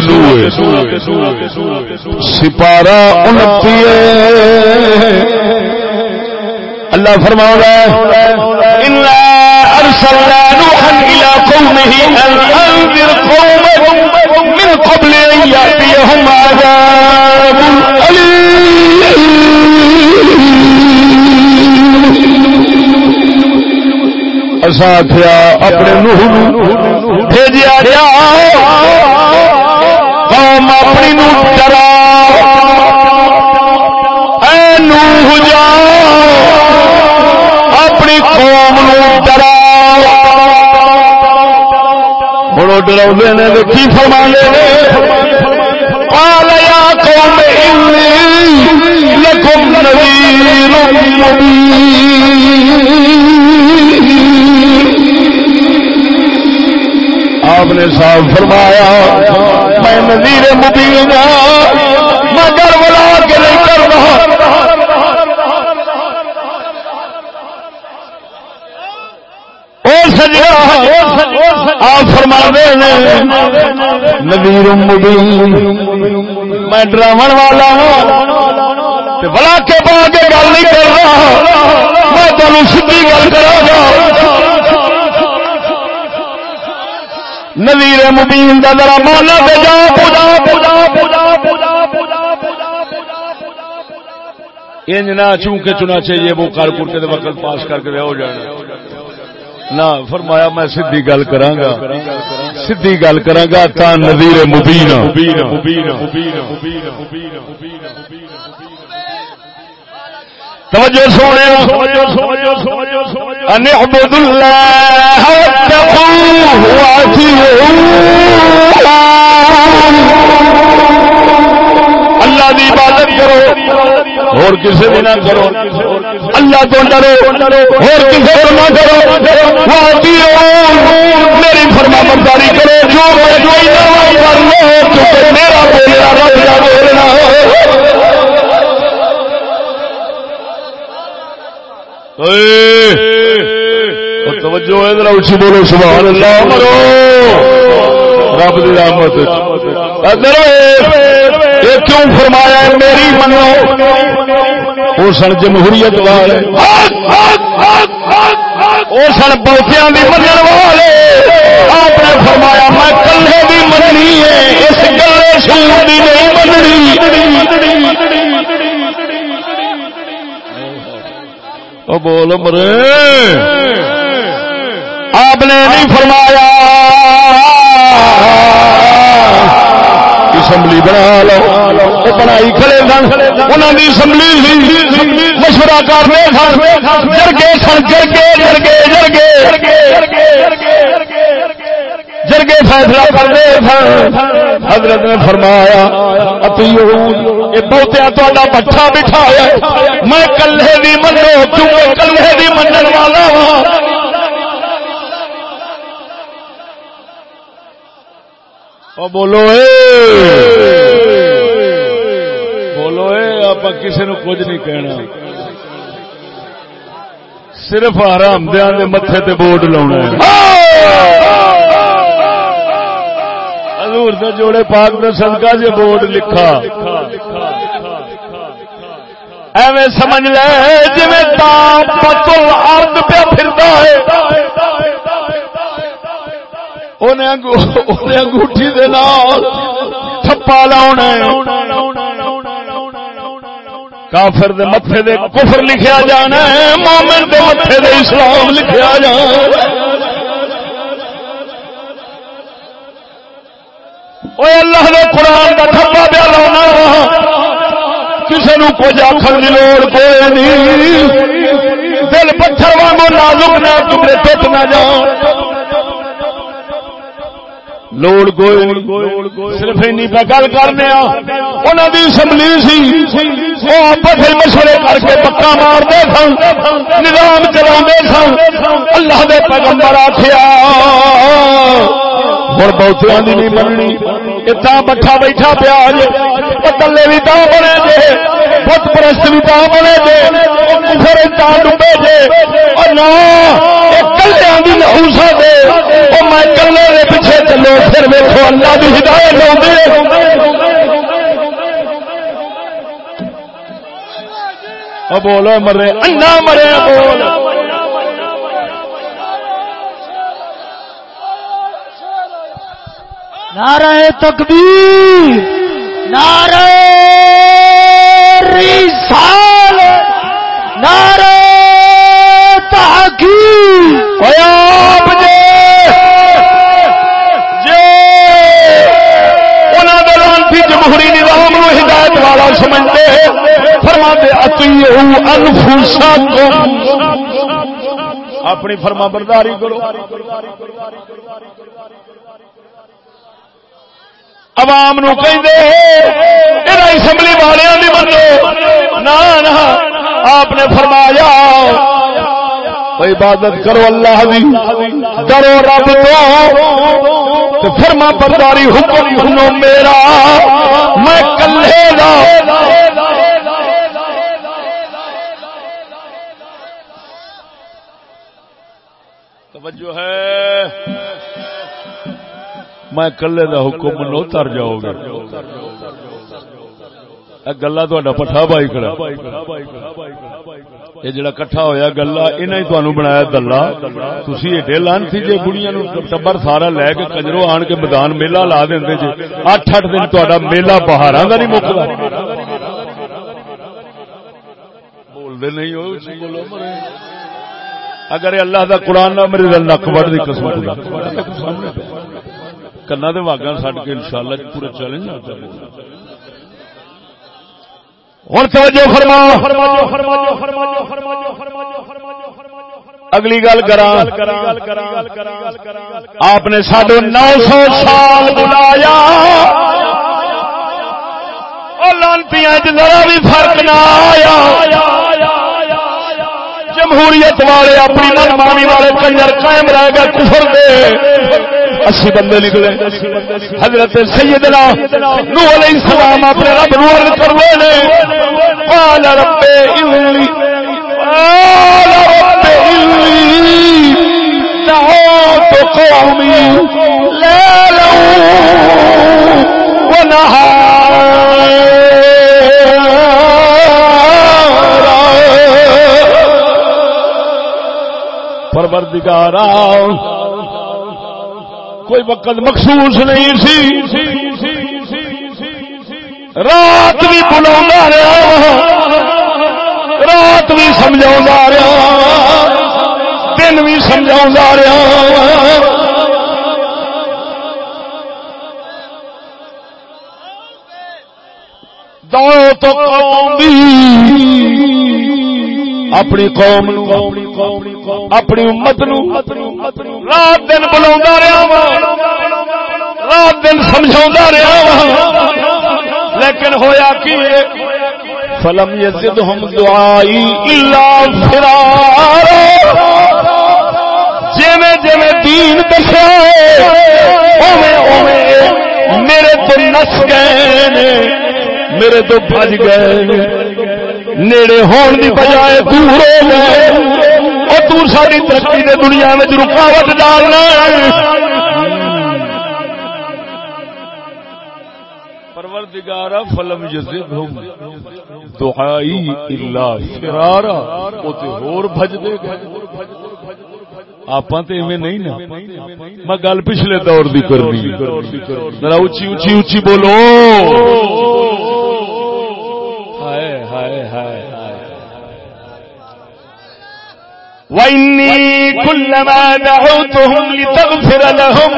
[SPEAKER 1] سپارہ انتی اللہ فرما ارسلنا نوحا قومه قومهم من قبل ان عذاب اسا آخیا اپنے نوح بھیجیا جا قوم اپنی نو ڈرا اے جا اپنی قوم نو ڈرا ہوں ڈراؤ نے کی فرما نے قوم إني لكم نذير آپ نے صاحب فرمایا، میں نظیر مبین میں گھر بلا کے نہیں کرنا آپ فرما نظیر مبین، میں ڈراون والا ہوں بلا کے پا کے گل نہیں کر رہا میں تمہیں سی گل کرا گا۔ نویر مبین کا ذرا مانا پہ جا پوجا پوجا پوجا پوجا پوجا انج نہ چونکے چنا چاہیے وہ کر کر کے وقت پاس کر کے ہو جانا۔ نہ، فرمایا میں سدھی گل کرا گا۔ سدھی گل کرا گا تا نظیر مبین۔ توجہ سونے ان اعبدوا الله واتقوه اللہ دی عبادت کرو اور کسی بھی نہ کرو اللہ تو ڈرو اور کسی کو نہ کرو میری فرما برداری کرو، جو میں کوئی نہ کر لو میرا بولنا رب کا بولنا ہے۔ توجہ ادھر اچھی بولو، سبحان اللہ، مرو! رب دی رحمت۔ ادھر یہ کیوں فرمایا ہے، میری منو؟ وہ سن جمہوریت والے۔ وہ سن بوتیاں دی منن والے۔ آپ نے فرمایا، میں کلے دی مننی ہے اس گلے سور دی نہیں مننی بول مرے آپ نے نہیں فرمایا۔ اسمبلی بنا لو۔ بنائی کھڑے سن۔ انہوں کی اسمبلی مشورہ کرنے سن۔ جرگے سن جرگے جرگے جرگے جرگے فیصلہ کرتے سن۔ حضرت نے فرمایا بہتیا تا بٹھا بٹھایا میں کلے بھی منو کیوں کلے بھی منن والا ہاں۔ وا بولو اے۔ بولو اے آپ کسی نو کچھ نہیں کہنا۔ صرف آرام دیا متے تے بورڈ لاؤنا حضور دے جوڑے پاک نے صدقہ جی بورڈ لکھا۔ ایویں سمجھ لے جی پتل ارد پہ پھرتا ہے۔ انگوٹھی تھپا لاؤنا کافر دے متے دے کفر لکھیا جانا ہے، مومن دے متے دے اسلام لکھیا جانا اللہ نے قرآن کا تھپا پیا لاؤنا کسی نو کچھ آخر کی لوڑ کوئی نہیں دل پتھر وانگو نازک نہ ٹکڑے ٹوٹ نہ جان لوڑ کوئی صرف این پہ گل کرنے انہوں کی اسمبلی سی وہ آپس مشورے کر کے پکا مارتے سن نظام چلا سن اللہ دے پیغمبر آخیا ہر بہتیا کی نہیں بننی اتنا بٹھا بیٹھا پیا پتلے بھی تا بنے جے۔ بت پرست بھی تا بنے جے۔ پھر ڈبے جے۔ اور نہ کلیا کی نہوسا دے وہ میں کلے کے پیچھے چلو، پھر ویکو اللہ کی ہدایت بولو، مرے انا مرے، بول۔
[SPEAKER 2] نعرہ تکبیر، نعرہ رسال، نعرہ تحقیق
[SPEAKER 1] آپ جے جے، انہاں دے لانتی جمہوری نظام نو ہدایت والا سمجھتے ہیں۔ فرماتے، اطیعوا انفسکم۔ اپنی فرما برداری کرو۔ عوام نو اسمبلی والوں کی منو نہ آپ نے فرمایا عبادت کرو اللہ دی، ڈرو رب تو۔ فرما برداری حکم سنو، میرا، میں کلے دا۔ توجہ ہے۔ میں کلے دا حکم نو تر جاؤ گا گلا تا پٹھا بائی کھڑا یہ جڑا کٹھا ہویا گلا، انہیں ہی تمہیں بنایا دلہ۔ تھی ایڈے لان تھی جی بڑھیا ٹبر سارا لے کے کجرو آن کے میدان میلہ لا دیں جی اٹھ اٹھ دن تا میلہ بہارا کا نہیں مکلا بولتے نہیں ہو بولو اگر اللہ دا قرآن نہ میرے نک وڑ کی قسم کنا دے واگا سٹ کے ان شاء اللہ پورے چیلنج ہوں توجہ فرما اگلی گل کرا آپ نے ساڈو نو سو سال بلایا لانتی ذرا بھی فرق نہ آیا جمہوریت والے اپنی منمانی والے کنجر قائم رہ گئے کفر دے اسی بندے نکلے۔ حضرت سیدنا نو علیہ السلام اپنے رب نو عرض کر لے قال رب انی قال رب انی دعوت قومی لیلا ونهارا۔ پروردگارا کوئی وقت مخصوص نہیں سی. رات بھی بلا رہا رات بھی سمجھا رہا. دن بھی سمجھا رہا دو تو قوم اپنی قوم اپنی امت رات دن بلا رہا رات دن سمجھا رہا لیکن ہویا کی فلم یزد ہم دعائی اللہ فرار جیویں جیویں دین دسیا اوے اوے میرے تو نس گئے میرے تو بج گئے نیڑے ہون دی بجائے دور ہو گئے۔ اور تو ساری ترقی نے دنیا میں رکاوٹ ڈالنا پروردگارا، فلم یزدہم دعائی اللہ شرارا او تے ہور بھج دے گئے۔ آپ تے ایویں نہیں نا۔ میں گل پچھلے دور دی کرنی۔ ذرا اونچی اونچی اونچی بولو۔ وإني كلما دعوتهم لتغفر لهم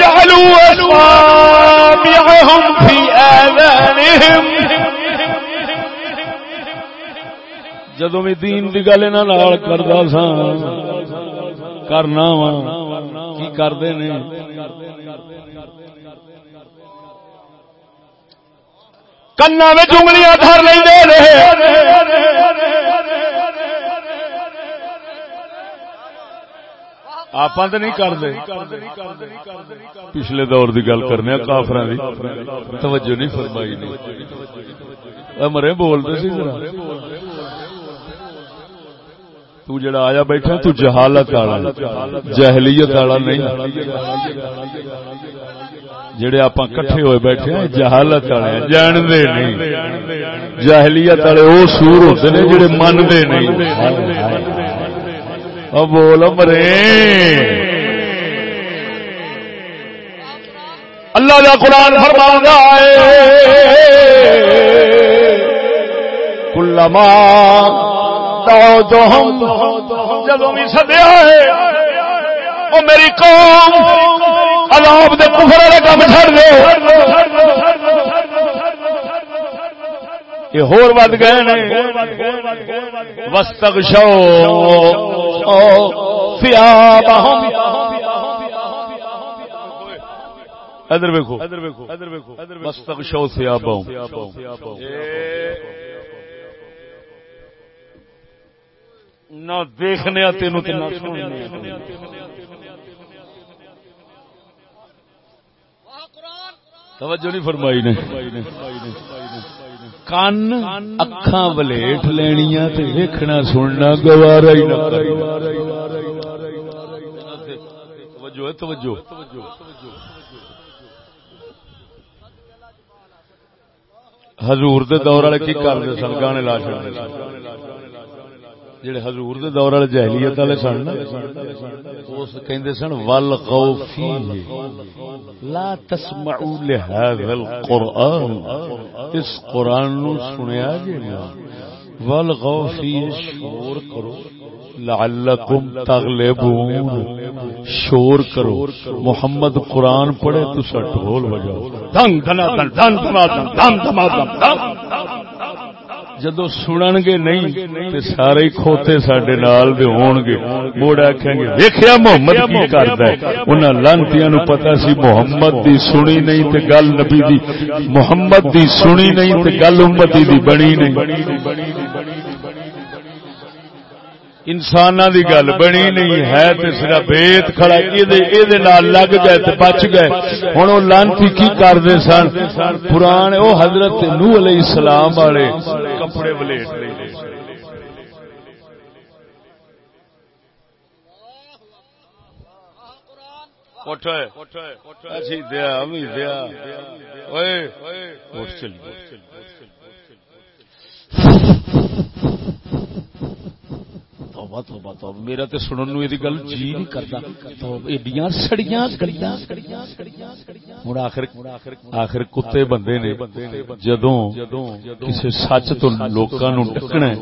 [SPEAKER 1] جعلوا أصابعهم في آذانهم جدو میں دین دی گل نال کردا سا کرنا وا۔ کی کردے نے؟ کنا میں جنگلیاں دھر نہیں دے رہے آپ تو نہیں کرتے। پچھلے دور کی گل کرنے کافر توجہ نہیں فرمائی مرے بولتے سی تو جڑا آیا بیٹھا تو جہالت والا جہلیت والا نہیں جڑے آپ کٹھے ہوئے بیٹھے ہیں، جہالت والے جانتے نہیں۔ جہلیت والے وہ سور ہوتے ہیں جڑے منتے نہیں۔ بول مرے۔ اللہ کا قرآن فرما ہے۔ کلما تو ہم جدو بھی سدیا ہے وہ میری قوم، عذاب دے کفر والے کام چھڑ دو یہ ہور ود گئے نے. وستگ شو ادھر ویکو ادھر ویکو ادھر ویکو وستگ شو سیاب نہ دیکھنے تینوں تے نہ سننے توجہ نہیں فرمائی نے. کن اکھاں ولیٹ لینیاں تے ویکھنا سننا گوارا ہی نہ توجہ توجہ حضور دے دور والے کی کرتے سن گانے لا چڑتے جڑے حضور دے دور والے جہلیت والے سن اس کہندے سن ول غوفی لا تسمعوا لهذا القران اس قران نو سنیا جے نا ول غوفی شور کرو، لعلکم تغلبون، شور کرو، محمد قرآن پڑھے تو سا ڈھول بجاؤ۔ دن دنا دن دن دما دن دن دما دن دن جدو سنن گے نہیں تے سارے کھوتے سڈے نال دے ہون گے موڑ آخیں گے، ویکھیا محمد کی کردا ہے؟ انہاں لانتیاں نو پتہ سی محمد دی سنی نہیں تے گل نبی دی، محمد دی سنی نہیں تے گل امتی دی بنی نہیں۔ انسان دی گل بنی نہیں ہے تے صرف بیت کھڑا یہ لگ گئے تے بچ گئے ہوں وہ لانتی کی کرتے سن؟ پرانے وہ حضرت نو علیہ السلام والے۔ کپڑے ولیٹ لے دیا چلی۔ توبہ توبہ توبہ. میرا تے سنن نو ایدی گل جی نہیں کردا تو ایڈیاں سڑیاں گلیاں ہن آخر آخر کتے بندے نے جدوں کسے سچ تو لوکاں نو ڈکنا ہے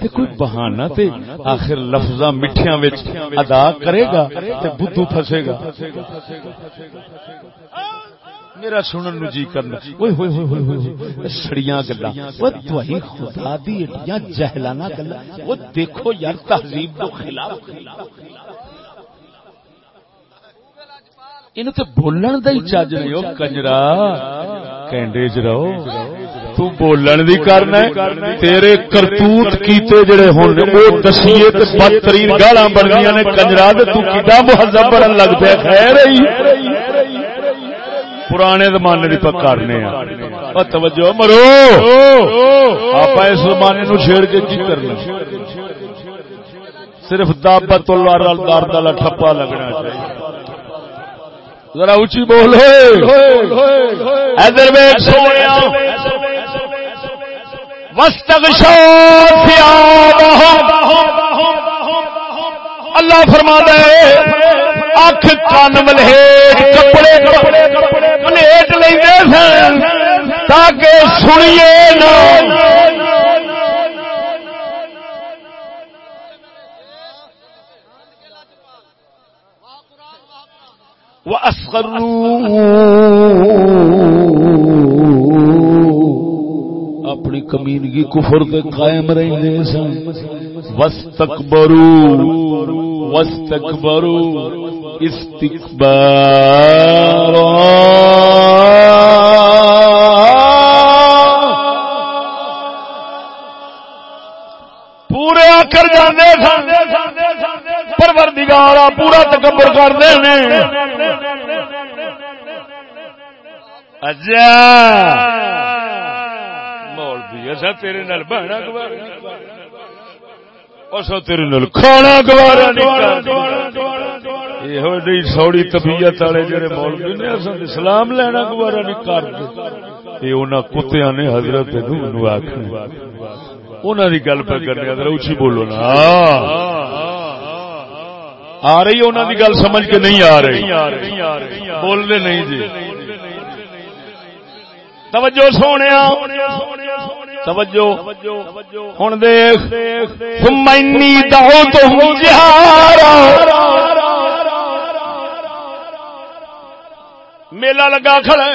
[SPEAKER 1] تے کوئی بہانہ تے آخر لفظاں مٹھیاں وچ ادا کرے گا تے بدھو پھسے گا۔ میرا سنن نو جی کرنا۔ اوئے ہوئے ہوئے ہوئے ہوئے سڑیاں گلاں۔ او توہی خدا دی اٹیاں جہلانا گلاں۔ او دیکھو یار تہذیب دو خلاف۔ اینو تے بولن دا ہی چج نہیں او کنجرا۔ کینڈے چ رہو۔ تو بولن دی کرنا ہے۔ تیرے کرتوت کیتے جڑے ہن، او دسیے تے بدترین گالاں بننیاں نے، کنجرا تے تو کیڈا مہذب بنن لگ پیا؟ خیر ہی۔ پرانے زمانے کی پکارنے توجہ، مرو! آپ اس زمانے نو چھیڑ کے کی کرنا؟ صرف دابت دار دالا ٹھپا لگنا چاہیے۔ ذرا اچھی بولے ادھر اللہ فرما دے اکھ کان ملہیٹ کپڑے ملہیٹ لیندے سن تاکہ سنیے نا اپنی کمینگی کفر دے قائم رہندے سن وستکبرو واستكبروا استكبارا پورے آخر جانے پروردگارا پورا تکبر کرتے ہیں اجا۔ مولوی اچھا تیرے نال بہنا تیرے نال کھانا گوارا۔ نہیں سوڑی طبیعت والے جڑے مولوی نے اصل اسلام لینا گوارا نہیں کرتے یہ انہوں کتیا نے حضرت آخر انہوں کی گل پہ کرنے ادھر اچھی بولو نا۔ آ رہی انہوں کی گل سمجھ کے نہیں آ رہی۔ بولنے نہیں جی۔ توجہ سونے توجہ۔ ہوں دیکھ۔ سمنی دہو تو میلہ لگا کھڑا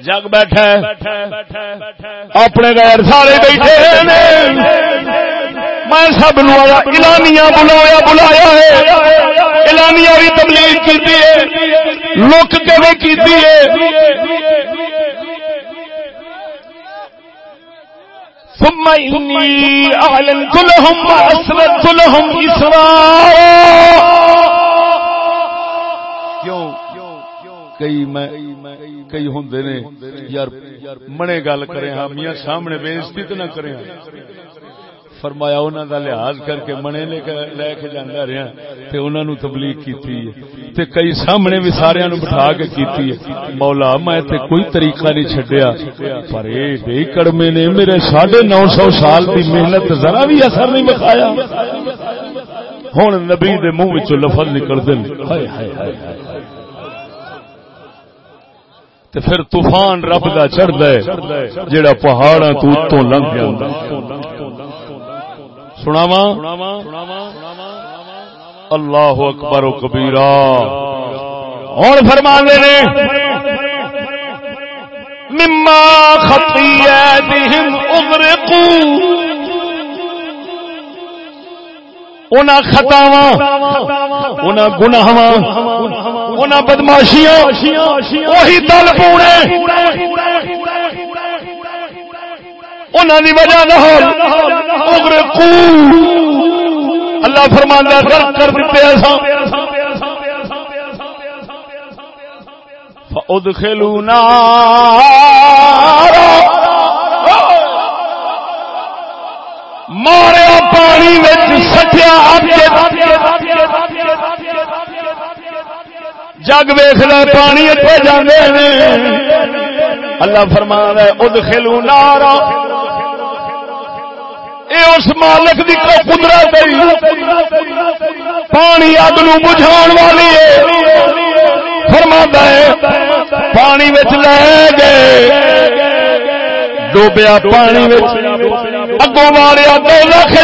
[SPEAKER 1] جگ بیٹھا اپنے غیر سارے بیٹھے میں سب نو اعلانیاں بلایا بلایا ہے۔ اعلانیاں بھی تبلیغ کی لک کے بھی کی ثم إني أعلنت لهم وأسررت لهم إسرارا کیوں؟ کئی میں کئی ہوندے نے، یار منے گل کرے ہاں میاں سامنے بےزتی تو نہ کرے ہاں۔ فرمایا انہوں دا لحاظ کر کے منے لے کے لے کے جانا رہا تے انہوں نے تبلیغ کیتی ہے تے کئی سامنے بھی سارے نو بٹھا کے کیتی ہے۔ مولا، میں تے کوئی طریقہ نہیں چھڈیا، پر اے بے کڑمے نے میرے ساڑھے نو سو سال دی محنت ذرا بھی اثر نہیں بخایا ہوں نبی دے منہ وچوں لفظ نکل دے ہائے ہائے ہائے ہائے۔ تے پھر طوفان رب دا چڑھ دے، جیڑا پہاڑاں تو اتوں لنگ جاندا سناوا اللہ اکبر و کبیرا اور فرما نے مما خطیئتہم اغرقو۔ خطاواں اونا اونا بدماشیاں، وہی تل پونے۔ دی وجہ نہ اللہ فرمانا غرق کر دیتے ایسا ادخلوا ماریا پانی سٹیا۔ جگ ویخ پانی اتنے جانے اللہ فرما ہے ادخلوا نارا اے اس مالک دی قدرت پانی اگ نو بجھان والی ہے فرما ہے پانی لے گئے ڈوبیا پانی اگوں ماریا دو لکھ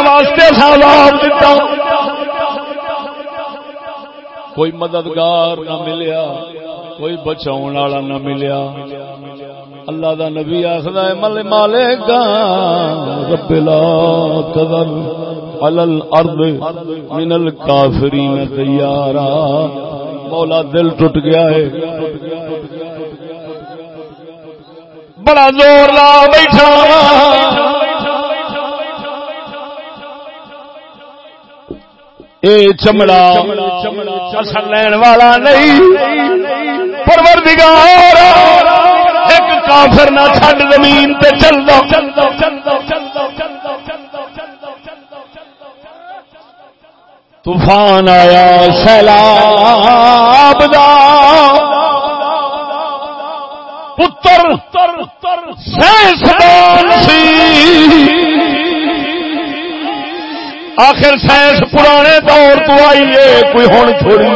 [SPEAKER 1] واسطے سالاب دیتا کوئی مددگار نہ ملیا، کوئی بچاؤ والا نہ ملیا۔ اللہ دا نبی آخر مل مالے گا رب لا تذر علی الارض من الکافرین تیارا مولا دل ٹوٹ گیا ہے۔ بڑا زور لا بیٹھا۔ اے چمڑا اصل لین والا نہیں۔ پروردگار، ایک کافر نہ چھڈ زمین تے چل دو طوفان آیا، سیلاب دا۔ پتر سائنسدان سی آخر سائنس پرانے دور تو آئی ہے، کوئی ہوں چھوڑی۔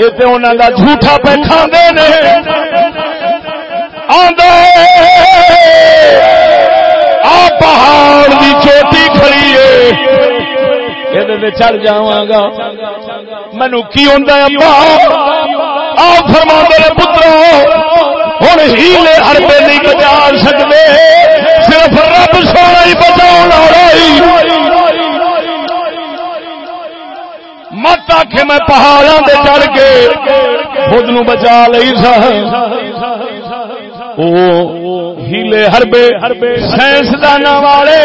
[SPEAKER 1] یہ تو انہوں کا جھوٹا پہ کھانے آ پہاڑ کی چوٹی کھڑی ہے۔ چڑھ جا گا۔ مینو کی ہوں ابا آ فرما میرے پترو ہوں ہیلے ہر نہیں بچا سکتے صرف رب سونا ہی بچاؤ مت آخ میں پہاڑوں سے چڑھ کے خود نو بچا لی سا۔ ہیلے ہربے سائنسدان والے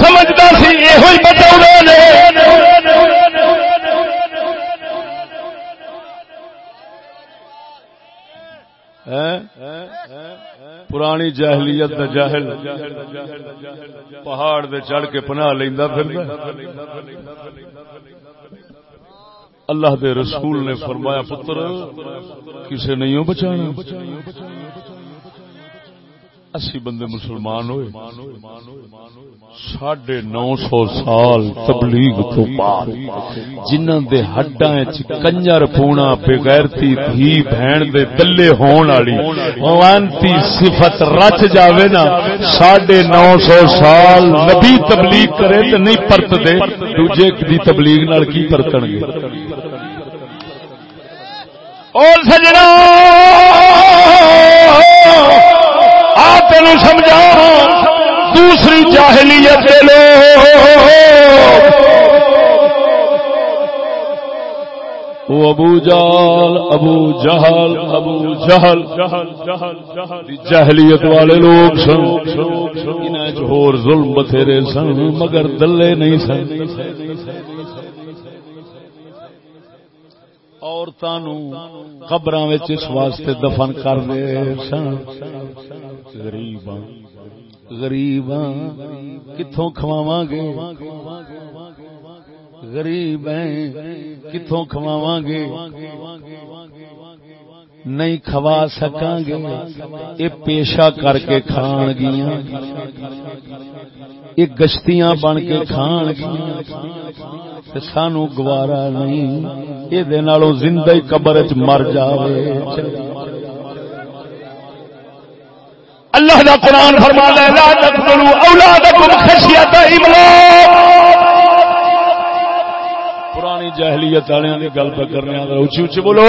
[SPEAKER 1] سمجھتا سی یہ بچا ہاں؟ پرانی جاہلیت دا جاہل پہاڑ دے چڑھ کے پناہ لینا پھر اللہ دے رسول نے فرمایا پتر کسے نہیں ہو بچانا؟ اسی بندے مسلمان ہوئے۔ ساڑھے نو سو سال تبلیغ تو بعد جنہ دے ہڈاں کنجر پونا بغیرتی تھی بہن دے دلے ہون والی وانتی صفت رچ جاوے نا، ساڑھے نو سو سال نبی تبلیغ کرے تے نہیں پرت دے دوجے دی تبلیغ نال کی پرتن گے؟ اور سجنا! تین سمجھا دوسری جاہلیت وہ ابو جال ابو جہل ابو جہل۔ جہلیت والے لوگ سن۔ ہور ظلم بتھیرے سن، مگر دلے نہیں سن۔ عورتوں قبر اس واسطے دفن کر دے سن۔ غریباں غریباں کتھوں کھواواں گے غریب ہیں کتھوں گے نہیں کھوا سکاں گے اے پیشہ کر کے کھان گیاں اے گشتیاں بن کے کھان گیاں سانو گوارا نہیں یہ زندہ قبر وچ مر جاوے اللہ دا قرآن فرما لا تقتلوا اولادکم خشیت املاق۔ پرانی جاہلیت والے کی گل پہ کرنے اچھی اچھی بولو۔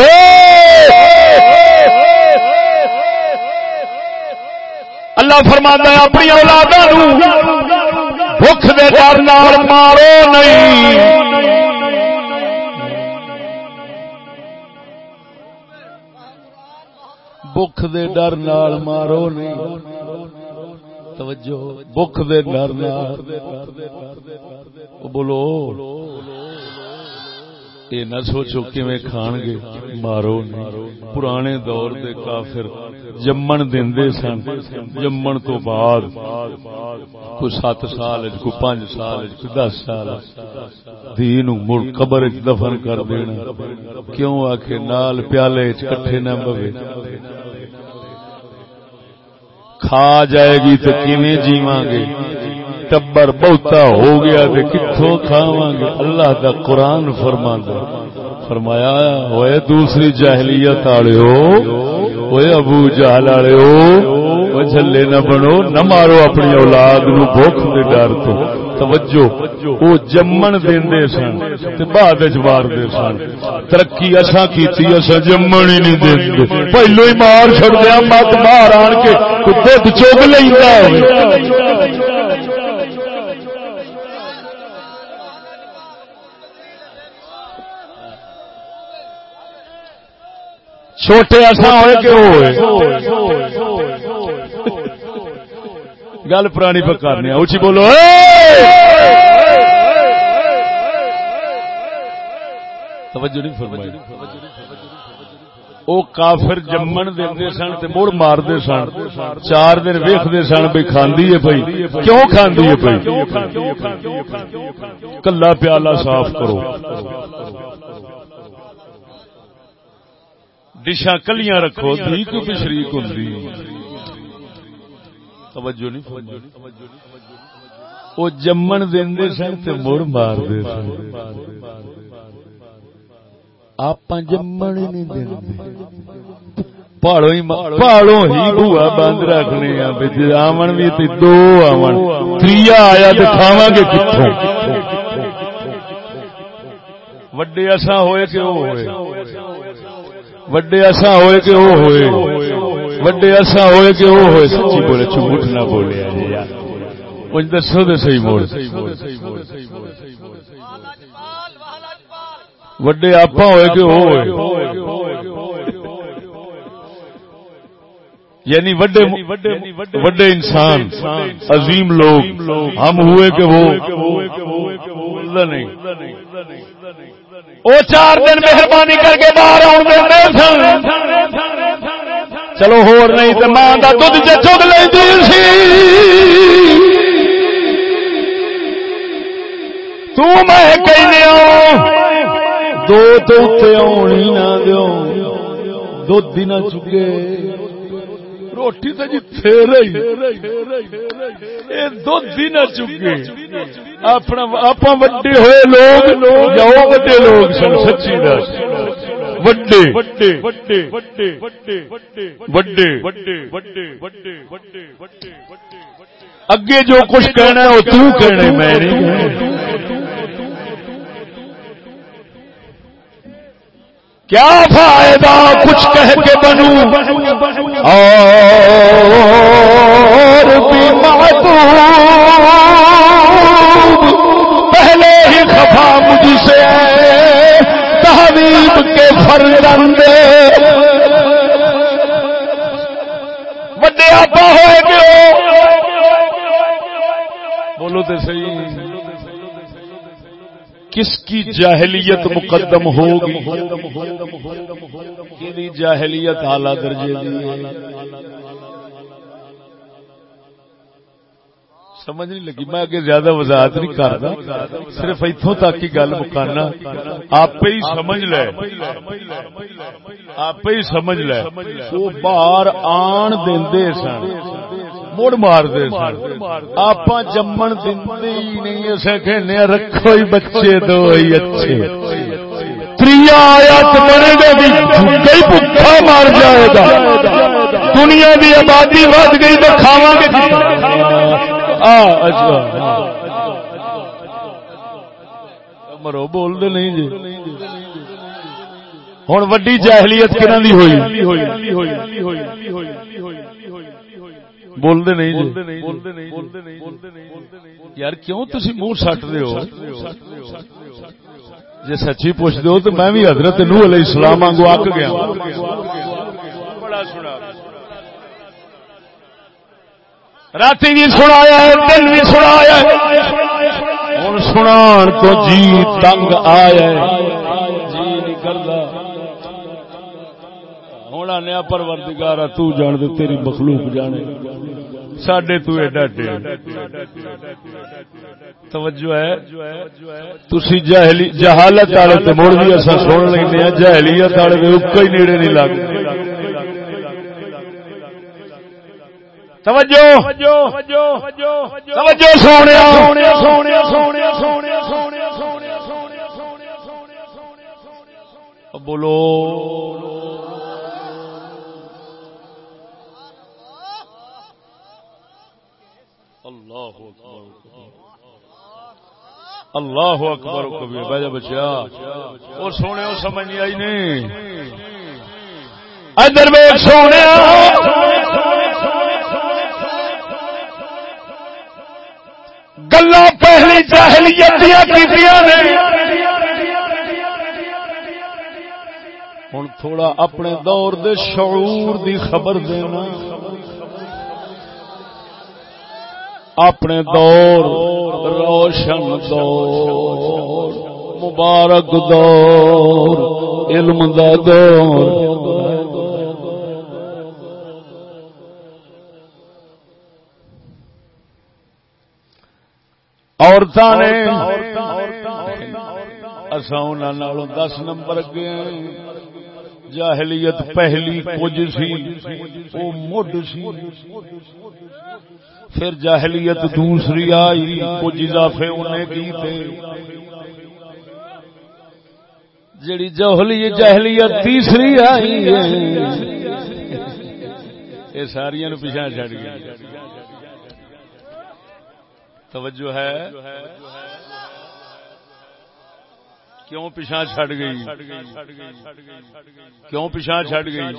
[SPEAKER 1] اللہ فرما ہے، اپنی اولادوں بخ دے ڈر نال مارو نہیں۔ بخ دے ڈر نال مارو نہیں توجہ۔ بخ دے ڈر نال۔ بولو۔ یہ نہ سوچو کیویں کھان گے۔ مارو نہیں پرانے دور دے کافر جمن دے سن۔ جمن تو بعد کوئی سات سال کوئی پانچ سال کوئی دس سال دین مڑ قبر دفن کر دینا۔ کیوں آخ نال پیالے کٹھے نہ بوے؟ کھا جائے گی تو کیویں جیواں گے؟ ٹبر بہتا ہو گیا تو کتوں کھاوا گے؟ اللہ کا قرآن فرما فرمایا ہوئے دوسری جہلیت والے ہوئے ابو جہل والے ہو جلے نہ بنو، نہ مارو اپنی اولاد نو بھوک دے ڈر تو۔ توجہ او جمن دیندے سن تے سن۔ ترقی اساں کیتی، اساں جمن ہی نہیں دیندے پہلو ہی مار چھڑدیا مت باہر آن کے کوئی دد چوگ چھوٹے ایسا ہوئے کہ ہوئے؟ گل پرانی پکارنے اچھی بولو۔ توجہ نہیں فرمائی۔ وہ کافر جمن دے سن تے مڑ مار دے سن۔ چار دن ویختے سن بھی کھاندی ہے پئی کیوں کھاندی ہے پئی کلا پیالہ صاف کرو۔ ڈشا کلیاں رکھو۔ دھی کو بھی شریک ہوں توجہ نہیں وہ جمن دے سن تے مڑ مار دے سن۔ آپ جمن ہی نہیں دے پہاڑوں ہی پہاڑوں ہی بوا بند رکھنے آمن بھی دو آمن۔ تریا آیا تو کھاوا گے کتوں وڈے ایسا ہوئے کہ وہ ہوئے۔ وڈے ایسا ہوئے کہ وہ ہوئے۔ وڈے ایسا ہوئے کہ وہ ہوئے سچی بولے جھوٹ نہ بولے کچھ دسو تو صحیح موڑ وڈے آپ ہوئے کہ وہ ہوئے یعنی وڈے وڈے انسان عظیم لوگ ہم ہوئے کہ وہ نہیں وہ چار دن مہربانی کر کے باہر آؤ سن چلو ہو نہیں تو ماں کا دھد چگ لے میں کہ دو تو آنی نہ دو دھد ہی نہ چکے۔ روٹی تو جی رہی دھد ہی نہ چکے۔ اپنا آپ وڈے ہوئے لوگ یا وڈے لوگ سن، سچی دس۔ وڈے وڈے وڈے وڈے وڈے وڈے وڈے وڈے وڈے وڈے وڈے اگے جو کچھ کہنا ہے وہ تو کہنا میں نہیں کیا فائدہ کچھ کہہ کے بنوں محبوب فرزند وڈے آپ ہوئے گئے بولو تو صحیح۔ کس کی جاہلیت مقدم ہوگی؟ جاہلیت اعلی درجے دی سمجھ نہیں لگی۔ میں اگے زیادہ وضاحت نہیں کرتا۔ صرف اتوں تک ہی گل مکانا۔ آپ ہی سمجھ لے۔ آپ ہی سمجھ لے۔ وہ باہر آن دے سن۔ مڑ مار دے سن۔ آپ جمن دے ہی نہیں۔ اصل کہنے ہاں، رکھو ہی بچے، دو ہی اچھے۔ مار جائے گا۔ دنیا کی آبادی ود گئی تو کھاوا گے۔ مرو بول دے نہیں جی۔ ہوں وڈی جاہلیت کہ ہوئی۔ بول دے نہیں جی۔ یار، کیوں تھی منہ سٹ دے ہو؟ جی سچی پوچھ دو تو میں بھی حضرت نو علیہ السلام آگو اک گیا بڑا سنا رات بھی سنایا دن بھی سنایا ہوں سنا تو جی تنگ آیا جی نکلتا ہونا نیا پروردگار تو جان دے، تیری مخلوق جانے۔ ساڈے تو ایڈا توجہ ہے۔ تسی جہلی جہالت والے تے مڑ بھی اصا سن لینا ہاں، جہلیت والے دے اکا ہی نیڑے نہیں لگتے۔ توجہ! توجہ سونے بولو۔ اللہ اللہ اکبر کبھی بجا بچیا۔ اور سونے سمجھ نہیں آئی نہیں۔ ادھر سونے۔ گلا پہلی جاہلیت ہوں تھوڑا اپنے دور دے شعور دی خبر دینا۔ اپنے دور، روشن دور، مبارک دور، علم دا دور۔ عورتوں نے اصا دس نمبر اگے جاہلیت پہلی کچھ سی وہ مڈ سی پھر جاہلیت دوسری آئی کچھ اضافے انہیں کی جڑی جوہلی جہلیت تیسری آئی ہے یہ ساریا پیچھا چڑ گئی توجہ ہے؟ کیوں پیچھا چھڑ گئی؟ کیوں پیچھا چھڑ گئی؟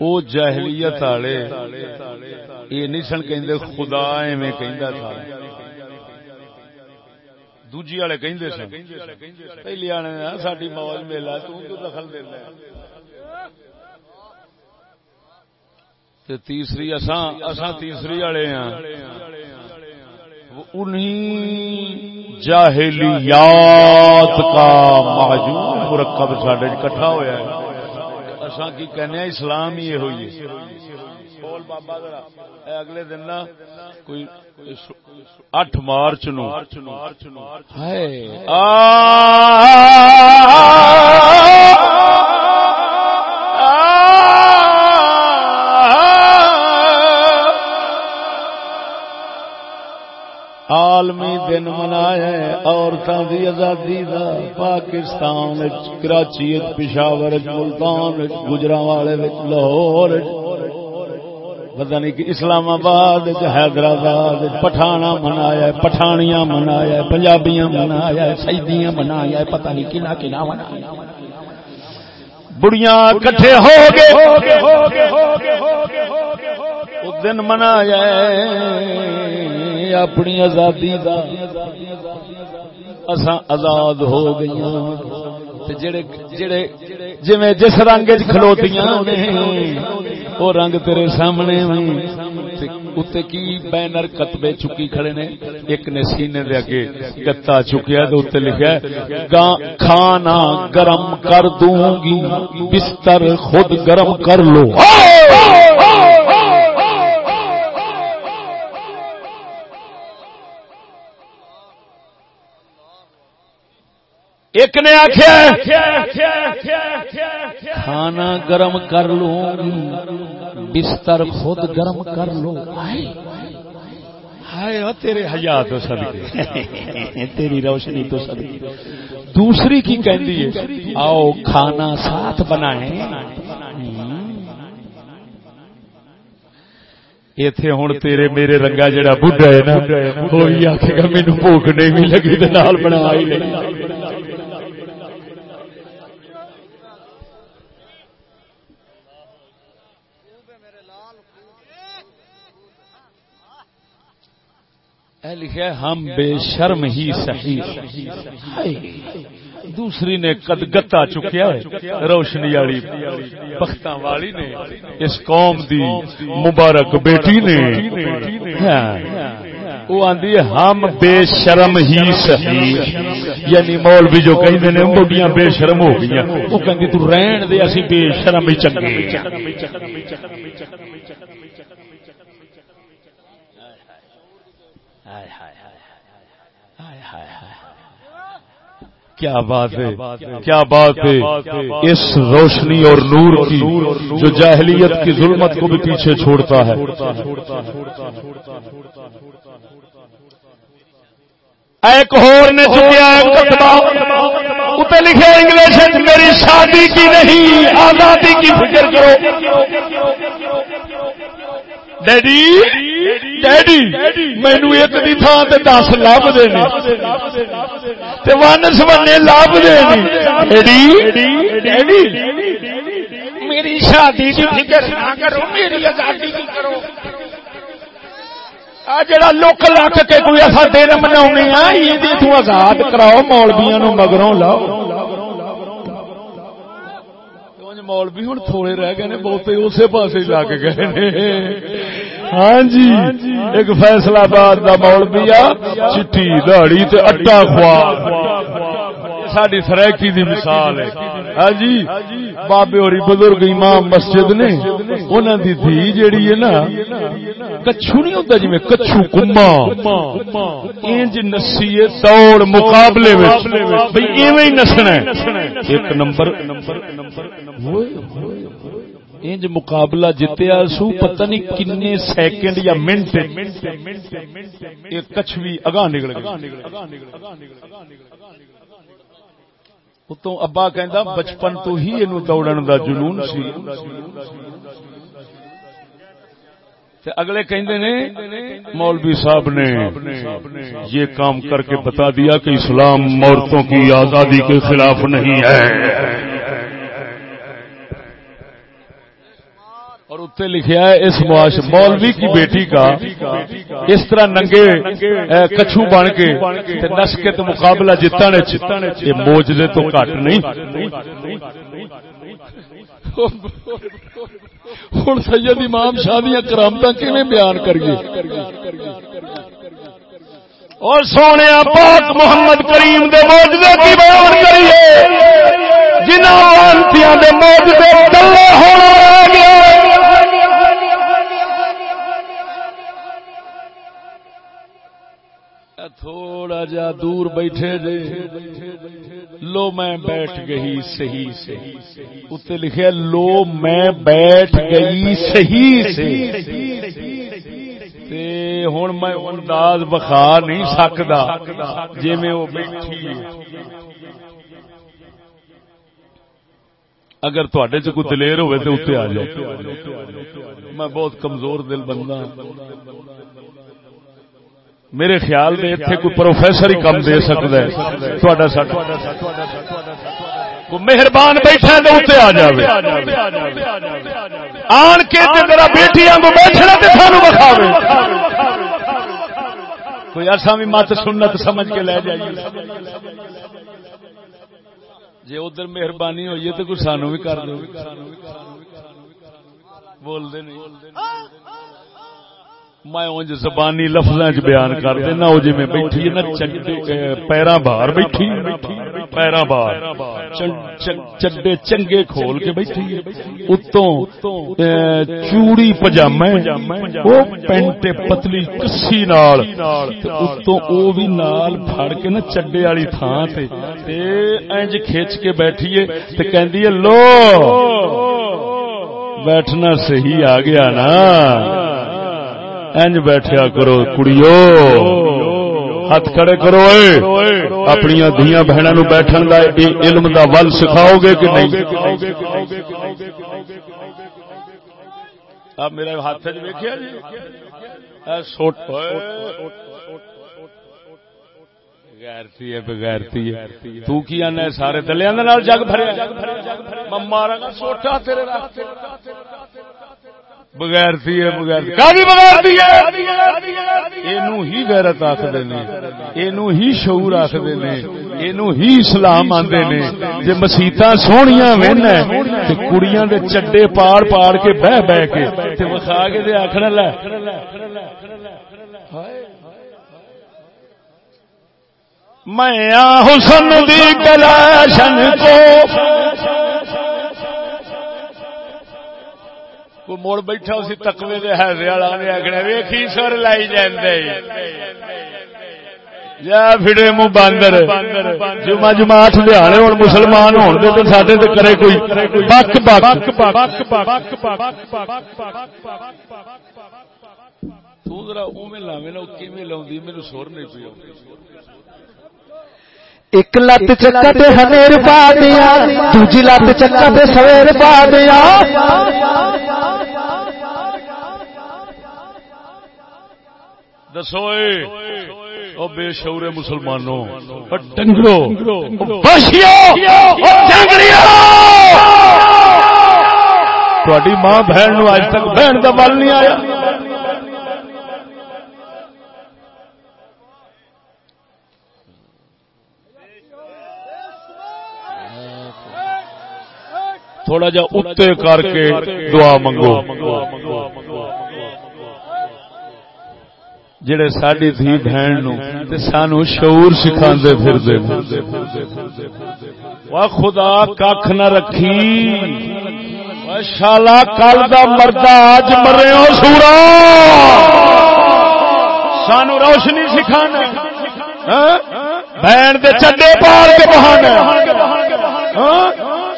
[SPEAKER 1] وہ جہلیت والے یہ نہیں سن کہ خدا ایویں کہندا تھا۔ دوجی والے کہندے سن۔ پہلی آنے ساری موج میلا تو دخل دیندا دینا تیسری اساں اساں تیسری والے ہاں۔ انہی جاہلیات کا محجوب مرکب سڈے کٹھا ہوا ہے۔ اصا کی کہنے اسلام ہی یہ ہوئی بول بابا اگلے دن نا کوئی اٹھ مارچ نو۔ آ عالمی دن منایا عورتوں کی آزادی کا پاکستان کراچی پشاور ملتان گجرا والے لاہور پتا نہیں کہ اسلام آباد حیدرآباد پٹھانا منایا پٹھانیاں منایا پنجابیاں منایا سیدیاں منایا پتہ نہیں کنا کنا منایا بڑیاں کٹھے ہو گئے۔ دن منایا اپنی آزادی آزاد ہو گئی تے جڑے جڑے جویں جس رنگ وچ کھلوتیاں نے، او رنگ تیرے سامنے تے اتے کی بینر کتبے چکی کھڑے نے، ایک نے سینے دے اگے گتا چکیا تے اوتے لکھیا ہے کھانا گرم کر دوں گی، بستر خود گرم کر لو۔ ایک نے آخیا کھانا گرم کر لو بستر خود گرم کر لو تیرے حیا تو سد تیری روشنی تو سد دوسری کی کہندی ہے آؤ کھانا ساتھ بنائیں۔ ایتھے ہوں تیرے میرے رنگا جڑا بڈھا ہے نا وہی آخے گا مینو بھوک نہیں لگی نہیں لکھا ہم بے شرم ہی صحیح۔ دوسری نے قد گتا چکیا ہے، روشنی والی بختاں والی نے، اس قوم دی مبارک بیٹی نے۔ ہاں، وہ آندی ہم بے شرم ہی صحیح۔ یعنی مول بھی جو کہیں نے، بوڈیاں بے شرم ہو گئی وہ کہیں تو رہن دے، اسی بے شرم ہی چنگے۔ کیا بات ہے؟ کیا بات ہے؟ اس روشنی اور نور کی جو جاہلیت کی ظلمت کو بھی پیچھے چھوڑتا ہے۔ ایک اور نے اتنے لکھے انگلش میری شادی کی نہیں آزادی کی فکر کرو۔ ڈیڈی ڈیڈی مینو ایک دی تھان تے دس لب دے ون سمنے لب دے ڈیڈی ڈیڈی میری شادی کی فکر نہ کرو میری آزادی کی کرو جڑا لک لک کے کوئی ایسا دن منا یہ آزاد کراؤ مولبیا نو مگروں لاؤ مولوی ہوں تھوڑے رہ گئے بہتے اسی پاس لگ گئے ہاں جی ایک فیصلہ آباد کا مولوی آ چٹھی دہڑی اٹا خوا ساری سرائکی دی مثال ہے۔ ہاں جی بابے اور بزرگ امام مسجد نے انہوں دی دھی جیڑی ہے نا، کچھو نہیں ہوتا جی میں، کچھو کما انج نسی دوڑ مقابلے بھائی ایویں نسنا ایک نمبر انج مقابلہ جتیا سو، پتہ نہیں کنے سیکنڈ یا منٹ۔ ایک کچھوی اگاں نکل گئی اتوں ابا کہندا بچپن تو ہی اینو دوڑن دا جنون سی اگلے کہندے نے مولوی صاحب نے یہ کام کر کے بتا دیا کہ اسلام عورتوں کی آزادی کے خلاف نہیں ہے اور اتنے لکھیا ہے اس معاش مولوی کی بیٹی کا اس طرح ننگے کچھو بن کے نس کے تو مقابلہ جتنے یہ موجدے تو کٹ نہیں۔ ہوں سید امام شاہ دیا کرامت کیون بیان کریے؟ اور سونے پاک محمد کریم دے موجدے کی بیان کریے۔ جنہوں دے موجدے کلے ہونا تھوڑا جا دور بیٹھے جے لو میں بیٹھ گئی صحیح سے۔ اتنے لکھے لو میں بیٹھ گئی صحیح سے۔ ہوں میں انداز بخا نہیں سکتا جی میں وہ بیٹھی اگر تھوڑے چ کوئی دلیر ہوئے تو اتنے آ جاؤ۔ میں بہت کمزور دل بندہ ہاں۔ میرے خیال میں اتنے کوئی پروفیسر ہی کم دے سکتا ہے۔ مہربان بیٹھا تو اتنے آ جائے آن کے میرا بیٹی آگے بیٹھنا تو سانو بخاوے کوئی ایسا بھی مت سنت سمجھ کے لے جائیے۔ جی ادھر مہربانی ہوئی ہے تو کچھ سانو بھی کر دو بول دے نہیں۔ میں انج زبانی لفظاں چ بیان کر دینا، او جے میں بیٹھی نا پیراں باہر بیٹھی پیراں باہر۔ چڈے چنگے کھول کے بیٹھی ہے۔ اتوں چوڑی پجامے او پینٹ پتلی کسی نال۔ اتوں او بھی نال پھڑ کے نا چڈے والی تھان تے۔ تے انج کھچ کے بیٹھی ہے۔ تے کہندی ہے، لو، بیٹھنا صحیح آ گیا نا۔ اینج بیٹھیا کرو، کڑیو۔ ہاتھ کھڑے کرو اپنی دیا بہنوں بیٹھن کا علم دا ول سکھاؤ گے کہ نہیں؟ اب میرے ہاتھ ویکیا جی؟ بغیرتی ہے بغیرتی ہے۔ تو کی آنا سارے دلیا جگ بھرے مارا سوٹا تیرے بغیر ہے بغیر ہی غیرت آخر نے اینو ہی شعور آخر نے اینو ہی اسلام آندے نے۔ جے مسیتاں سونیاں وین تے کڑیاں دے چڈے پاڑ پاڑ کے بہ بہ کے تے وکھا کے تے آکھنا لے۔ میں حسن دی کلاشن کو کوئی موڑ بیٹھا اسی تقوی دے حیضے والا نے آخنا ویکھی سر لائی جاندے۔ یا پھڑے منہ باندر، جمعہ جماعت دیہاڑے ہوں مسلمان ہون دے تے ساڈے تے کرے کوئی بک بک۔ تو ذرا اوویں لاویں نا کیویں لاوندی مینوں سور نہیں پئی
[SPEAKER 2] ایک لت چکا تے ہنیر پا دیا، دوجی لت چکا تے سویر پا دیا۔
[SPEAKER 1] دسو او بے شعور مسلمانوں ڈنگرو تھوڑی ماں بہن نو اج تک بہن کا بل نہیں آیا۔ تھوڑا جا اتنے کر کے دعا منگو۔ جڑے ساری دھی بہن نو تے سانو شعور سکھا دے پھر خدا کھ نہ رکھی۔ شالا کل دا مردا اج مرے ہو سورا۔ سانو روشنی سکھانا ہاں؟ بہن دے چڈے پال کے بہانا ہاں؟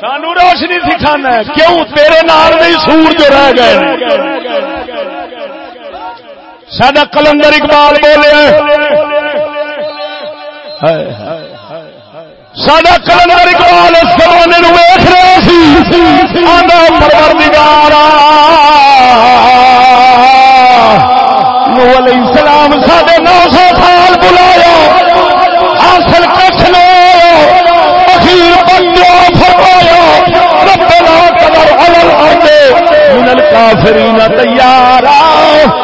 [SPEAKER 1] سانو روشنی سکھانا کیوں؟ تیرے نال نہیں سور جو رہ گئے۔ سڈا کلندر اقبال بولے سڈا کلندر اقبال اس زمانے ویخ رہے سی۔ پروردگارا علیہ السلام ساڑھے نو سو سال بلایا۔ حاصل کچھ لو اخیر بندو فرمایا، ربنا قدر على الارض، من الكافرين تیارا۔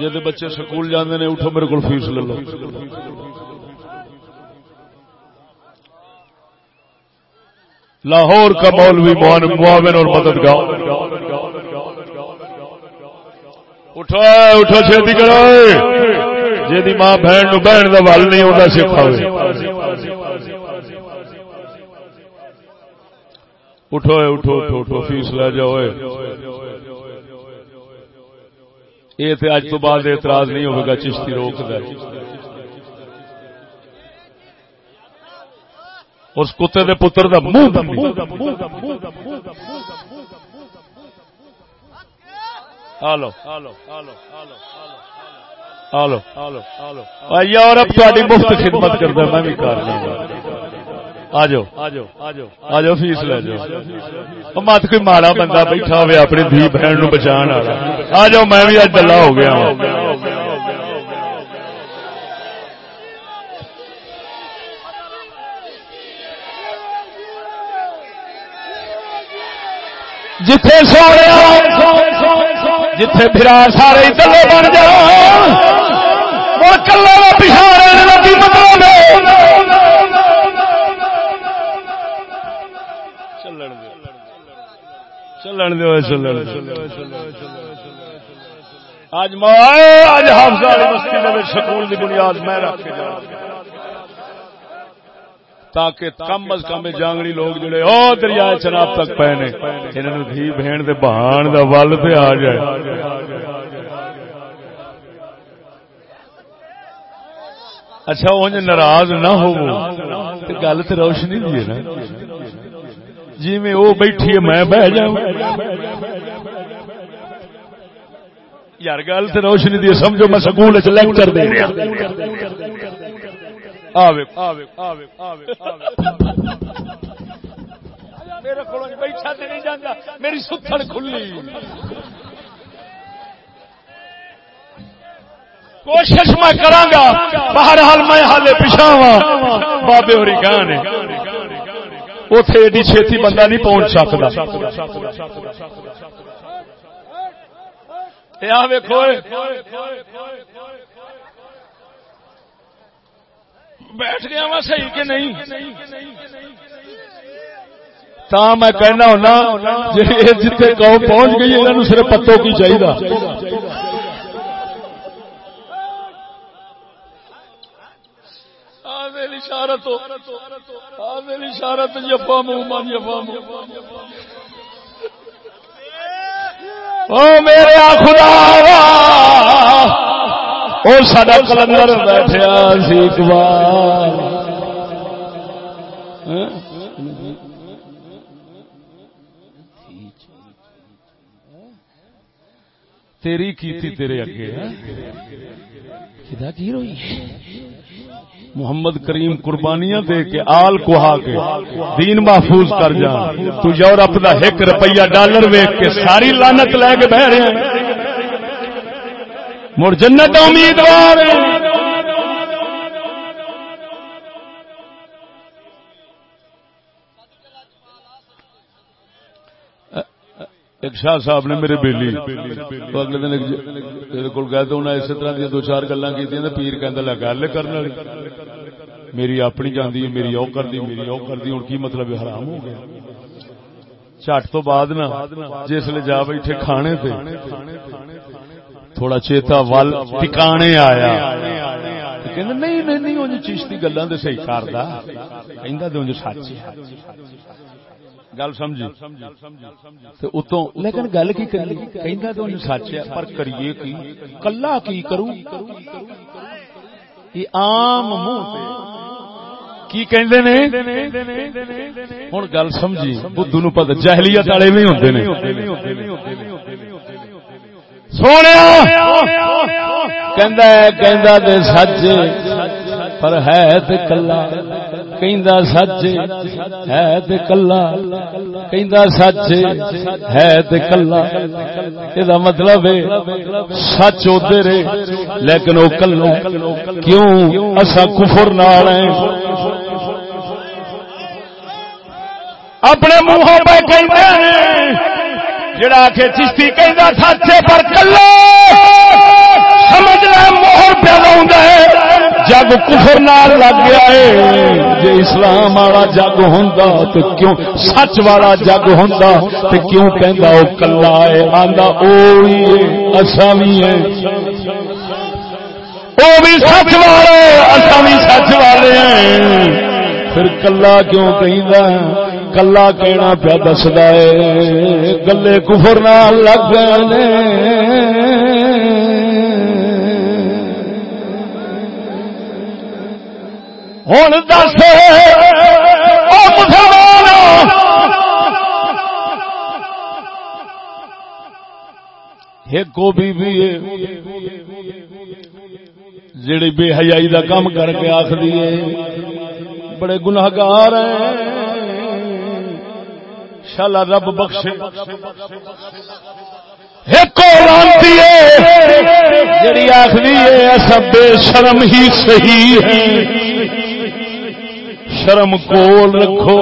[SPEAKER 1] جی بچے سکول جانے نے، اٹھو میرے کو فیس لے لو۔ لاہور کا مولوی معاون اور مددگار۔ اٹھو اٹھو چھتی کرو۔ جی ماں بہن نو بہن کا ول نہیں ہوتا سکھا اٹھو اٹھو اٹھو اٹھو، فیس لے جاؤ۔ یہ تو اج تو بعد اعتراض نہیں ہوگا، چشتی روک دے اس کتے دے پتر دا منہ یورپ تاری مفت خدمت کرتا میں بھی کر آ جاؤ آ جاؤ۔ فیس لے جاؤ۔ مت کوئی ماڑا بندہ بیٹھا ہوئے اپنی دھی بہن نو بچا آ جاؤ میں بھی اج ڈلا ہو گیا جتھے سونے جتھے پھرا سارے کلے بن جاؤ۔ کلے میں پچھاڑے لگی مطلب چلن دو چلن اج اج حافظ سکول کی بنیاد میں رکھ کے جا تاکہ کم از کم جانگڑی لوگ جڑے او دریائے چناب تک پے نے، انہاں نوں دھی بہن دے بہان دا ول تے آ جائے۔ اچھا اونج ناراض نہ ہو گل تے روشنی دی ہے نا۔ جی میں او بیٹھی ہے، میں بہ جاؤں۔ یار، گل تے روشنی دی سمجھو میں سکول لیکچر دے رہا۔ میرے کو بیٹھا نہیں جانا میری ستھڑ کھلی۔ کوشش میں کرا گا، بہرحال میں ہالے پچھاوا بابے ہوری گانے اتے ایڈی چھتی بندہ نہیں پہنچ سکتا ویکو بیٹھ گیا وا صحیح کہ نہیں تا میں کہنا ہونا جی جتنے گاؤں پہنچ گئی انہوں نے صرف پتوں کی چاہیے اشارت حاضر اشارت یفا من یفا میرے خدا وہ سڈا کلندر بیٹھا سی اقبال ہاں؟ تیری کیتی تیرے اگے ہاں؟ کی روئی محمد کریم قربانیاں دے کے آل کوہا کے دین محفوظ کر جا۔ تو یورپ دا ایک روپیہ ڈالر ویک کے ساری لانت لے کے بہ رہے ہیں۔ مڑ جنت امیدوار ایک شاہ صاحب نے میرے بیلی اگلے دن میرے کو گئے تو انہیں اسی طرح دو چار گلا کی پیر کہ گل کرنے میری اپنی جاندی میری او کر دی میری او کر دی ہوں کی مطلب حرام ہو گیا۔ چٹ تو بعد نا جس لے جا بیٹھے کھانے پہ تھوڑا چیتا ول ٹکانے آیا۔ نہیں نہیں چیشتی گلا تو صحیح کرتا سچ گل سمجھی؟ اتوں لیکن گل کی تو سچ ہے پر کریے کی؟ کلا کی کروں؟ یہ آم منہ کی کہندے نے؟ ہن گل سمجھی بدھو نو پتہ جہلیت والے بھی ہوندے نے۔ سونے سچ پر ہے کلا۔ سچ ہے کلا سچ ہے کلا مطلب سچ ادھر لیکن وہ کلو کیوں اصا کفر نال اپنے منہوں پہ کہ جڑا چشتی کہنا سچے پر کلو سمجھ لے موہر پہ لاؤں جگ کفر نال لگ گیا ہے۔ جی اسلام والا جگ ہوں تو کیوں سچ والا جگ ہوں تو کیوں پہنتا وہ کلا ہے؟ آدھا وہ اصا بھی ہے وہ بھی سچ والے اصا بھی سچ والے ہیں۔ پھر کلا کیوں کہ کلا کہنا پیا دستا ہے۔ گلے کفر نہ لگ ہوں دس ایک بی بی جڑی بے حیائی دا کام کر کے آخری ہے بڑے گناہگار ہیں شالا رب بخشے ایک جڑی آخری ہے سب بے شرم ہی صحیح ہے شرم کول رکھو،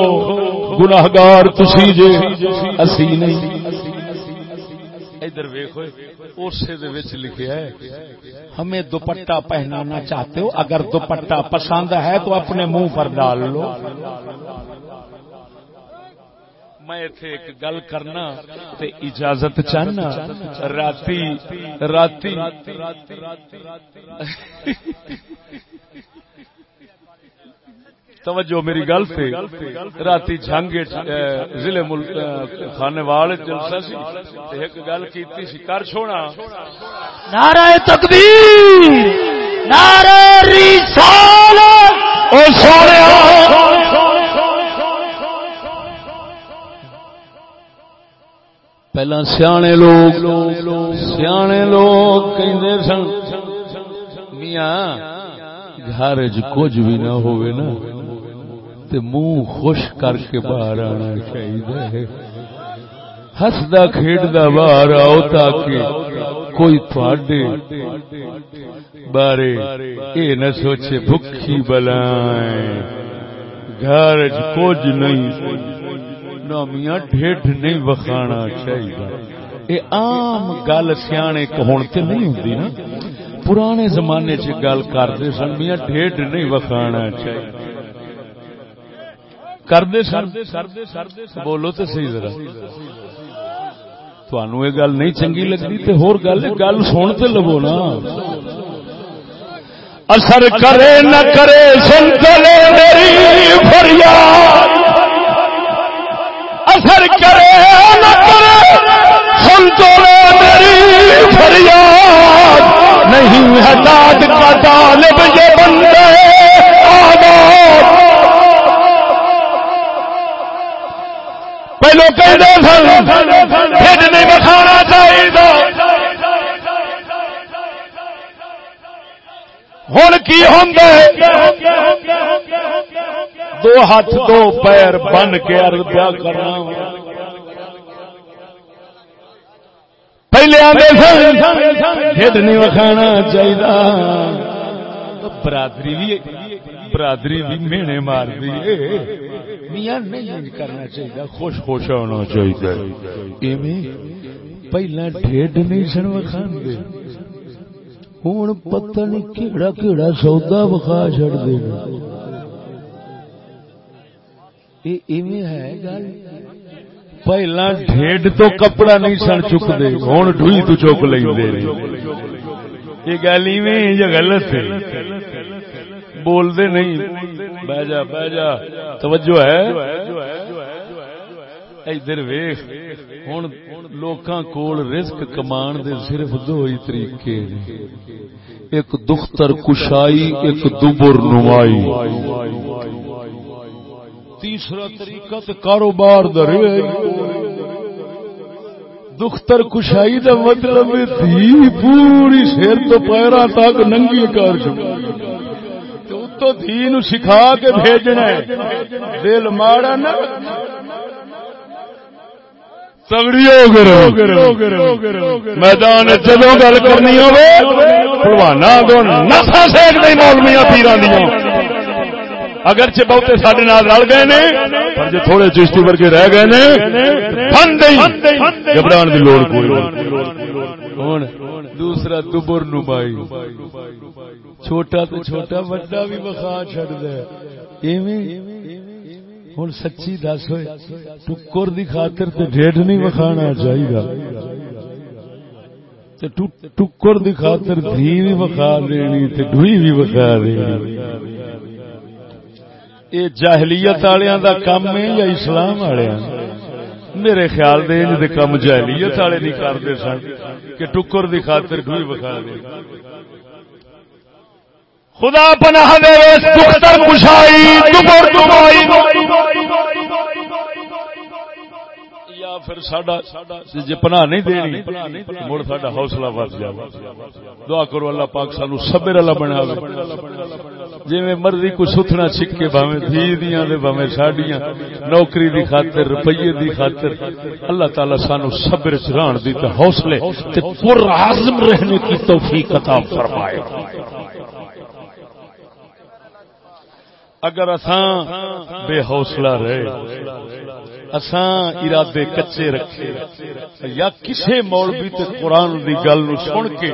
[SPEAKER 1] گناہگار تسی جے، اسی نہیں۔ ادھر ویکھو اسے لکھا ہے، ہمیں دوپٹہ پہنانا چاہتے ہو، اگر دوپٹہ پسند ہے تو اپنے منہ پر ڈال لو۔ میں اتے ایک گل کرنا تے اجازت چاہنا، راتی راتی۔ توجہ میری گل سے رات جنگ ضلع خانے وال جلسہ سی ایک گل کیتی سی۔ کر چھوڑا۔
[SPEAKER 2] نعرہ تکبیر نعرہ رسالت۔ او سونے
[SPEAKER 1] پہلا سیانے لوگ سیانے لوگ کہندے سن میاں گھر کچھ بھی نہ ہوئے نا۔ تے منہ خوش کر کے باہر آنا چاہیے۔ ہسدا کھیڈا باہر آؤ تاکہ کوئی تھوڑے بارے اے نہ سوچے بھوکھی بلائیں۔ گھر کچھ نہیں نہ میاں ڈھڈ نہیں وکھانا چاہیے۔ اے عام گل سیانے کہون تے نہیں ہوندی نا۔ پرانے زمانے چ گل کرتے سن، میاں ڈھڈ نہیں وکھانا چاہیے۔ کرتے سن بولو تو صحیح ذرا تھانو یہ گل نہیں چنگی لگتی تو ہور گل گل سن تو لو نا اثر کرے نہ کرے سن چلے میری فریاد اثر کرے نہ کرے سن چلے میری فریاد نہیں ہے داد کا طالب یہ بندے پہلو نہیں بکھانا چاہیے ہوں کی ہوں دو ہاتھ دو پیر بن کے اردا کرنا پہلے آدھے نہیں وکھانا چاہیے برادری بھی برادری بھی مینے مار دی میاں نہیں کرنا چاہیے، خوش خوش ہونا چاہیے۔ ایویں پہلا ڈھڈ نہیں سن وکھان دے ہوں پتہ نہیں کیڑا کیڑا سودا وکھا چڑ دے۔ ہے گل۔ پہلا ڈھیڈ تو کپڑا نہیں سن چکتے ہوں ڈوئی تو چک لیں یہ گل ایویں غلط بول دے نہیں۔ بہ جا بہ جا۔ توجہ ہے؟ ادھر ویخ ہوں لوکاں کول رزق کمان دے صرف دو ہی طریقے ایک دختر کشائی، ایک دبر نمائی۔ تیسرا طریقہ تو کاروبار در دختر کشائی دا مطلب تھی پوری سیر تو پیرا تک ننگی کر چکا تو دھی نو سکھا کے بھیجنا ہے۔ دل ماڑا نہ۔ میدان جدو گل کرنی ہووانا نسا سیک نہیں مولمیا پیران دیا اگرچہ بہتے سڈے رل گئے نے پر جی تھوڑے چشتی ورگے رہ گئے نے گھبران کی لوڑ کوئی۔ دوسرا دبر نمائی چھوٹا تو چھوٹا، وڈا بھی بخا چڈ ہوں سچی دس ہوئے، ٹکر دی خاطر تے ڈیڈ نہیں وکھانا چاہیے ٹکر دی خاطر دھی بھی وکھا دینی، تے ڈوئی بھی وکھا دینی۔ یہ جاہلیت والوں دا کام ہے یا اسلام والے میرے خیال دے کم جاہلیت والے نہیں کرتے سن کہ ٹکر دی خاطر ڈوئی وکھا دینی۔ خدا پناہ دے دختر کشائی، دبر دبائی۔ یا پھر ساڈا جے پناہ نہیں دینی، مڑ ساڈا حوصلہ ود جائے۔ دعا کرو اللہ پاک سانو صبر اللہ بنا جی مرضی کو ستنا چھکے باویں دھی دیاں دے باویں ساڈیاں۔ نوکری دی خاطر، روپیے دی خاطر۔ اللہ تعالی سانو صبر چران دی تے حوصلے تے پر عزم رہنے کی توفیق عطا فرمائے۔ اگر اساں بے حوصلہ رہے، اساں ارادے کچے رکھے، یا کسے مولوی تے قرآن دی گل نو سن کے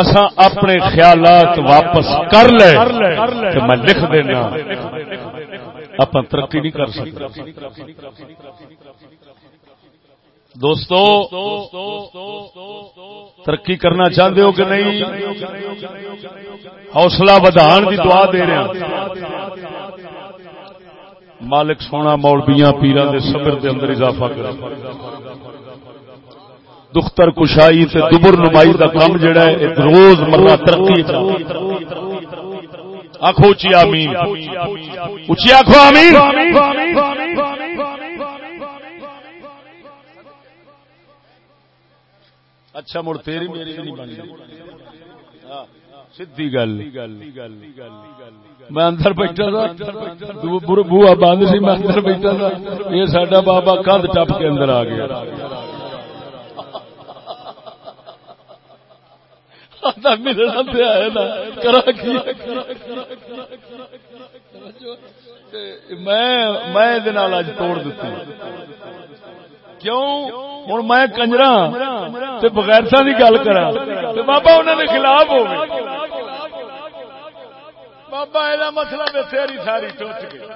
[SPEAKER 1] اساں اپنے خیالات واپس کر لے کہ میں لکھ دینا، اپن ترقی نہیں کر سکتے۔ دوستو، ترقی کرنا چاہتے ہو کہ نہیں؟ حوصلہ بدھان کی دعا دے رہے ہیں۔ مالک سونا مولبیاں پیران دے صبر دے اندر اضافہ کر دختر کشائی تے دبر نمائی دا کام جڑا ہے روز مرہ ترقی آخو اچھی آمین۔ اچھی آخو آمین۔ اچھا مڑ تیری میری نہیں بنی۔ ہاں، سدھی گل۔ میں اندر بیٹھا تھا۔ بوا بند سی، میں اندر بیٹھا تھا۔ یہ سڈا بابا کند ٹپ کے اندر آ گیا۔ ملنا پہ آیا نا۔ پیا میں توڑ دیتی کیوں؟ ہوں میں کنجرا بغیرتا کی گل کرا بابا انہوں نے خلاف ہو بابا یہ مطلب تیری ساری ٹوٹ گئی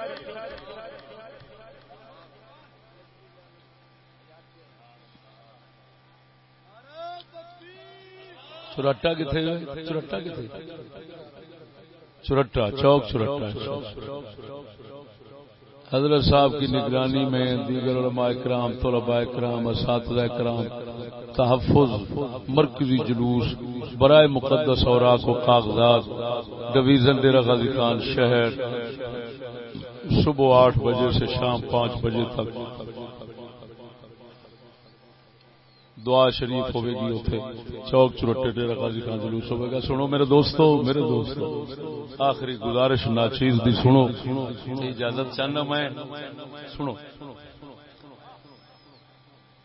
[SPEAKER 1] چورٹا کتنے چورٹا کتنے چورٹا چوک چورٹا حضرت صاحب کی نگرانی میں دیگر علماء کرام، طلباء کرام، اساتذہ کرام، تحفظ، مرکزی جلوس، برائے مقدس اوراق و کاغذات، ڈویژن ڈیرا غازی خان شہر، صبح آٹھ بجے سے شام پانچ بجے تک دعا شریف ہوے گی اوتھے چوک چروٹے ڈیرا غازی خان جلوس ہوے گا۔ سنو میرے دوستو میرے دوستو آخری گزارش ناچیز دی سنو۔ اجازت چاہنا میں۔ سنو۔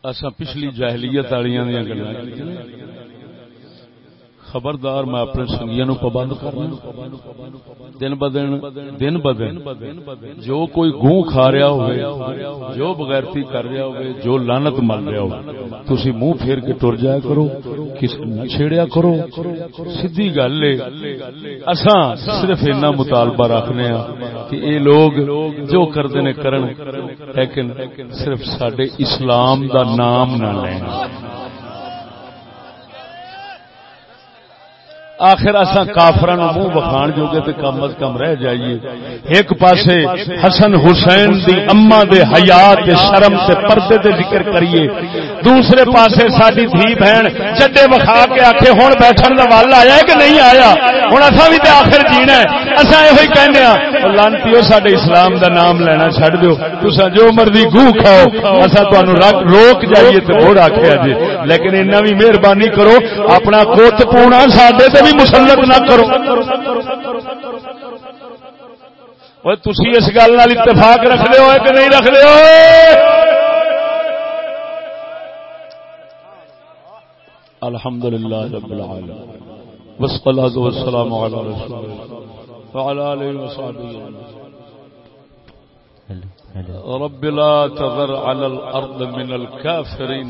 [SPEAKER 1] اسا پچھلی جاہلیت والیاں دیاں گلاں۔ خبردار میں اپنے سنگیا نو پابند کرنا دن بدن دن بدن جو کوئی گوں کھا رہا ہوئے، جو بغیرتی کر رہا ہوئے، جو لانت مل رہا ہو تسی منہ پھیر کے ٹر جایا کرو، کس چھیڑیا کرو۔ سیدھی گل ہے اساں صرف اتنا مطالبہ رکھنے ہاں کہ اے لوگ جو کرتے نے کرن، لیکن صرف سڈے اسلام دا نام نہ لیں آخر اصا کافر منہ بخان جو گے کم از کم رہ جائیے۔ ایک پاسے حسن حسین دی اما دے حیات شرم سے پردے دے ذکر کریے۔ دوسرے پاسے ساری دھی بہن چڈے بخا کے آخے ہوں بیٹھن کا ول آیا کہ نہیں آیا؟ ہوں اصا بھی تو آخر جینا ہے۔ اصا یہ کہنے ہاں لانتی سڈے اسلام دا نام لینا چڈ دو تصا جو مرضی گو کھاؤ اصا تمہیں روک جائیے تو بوڑھ آخیا جی لیکن اتنا بھی مہربانی کرو، اپنا کوت پونا سڈے سے بھی مسلط نہ کرو۔ تھی اس گل اتفاق رکھ لو کہ نہیں رکھ لو الحمد للہ رب العالمين والصلاة والسلام على رسول الله وعلى آله وصحبه رب لا تذر على الأرض من الكافرين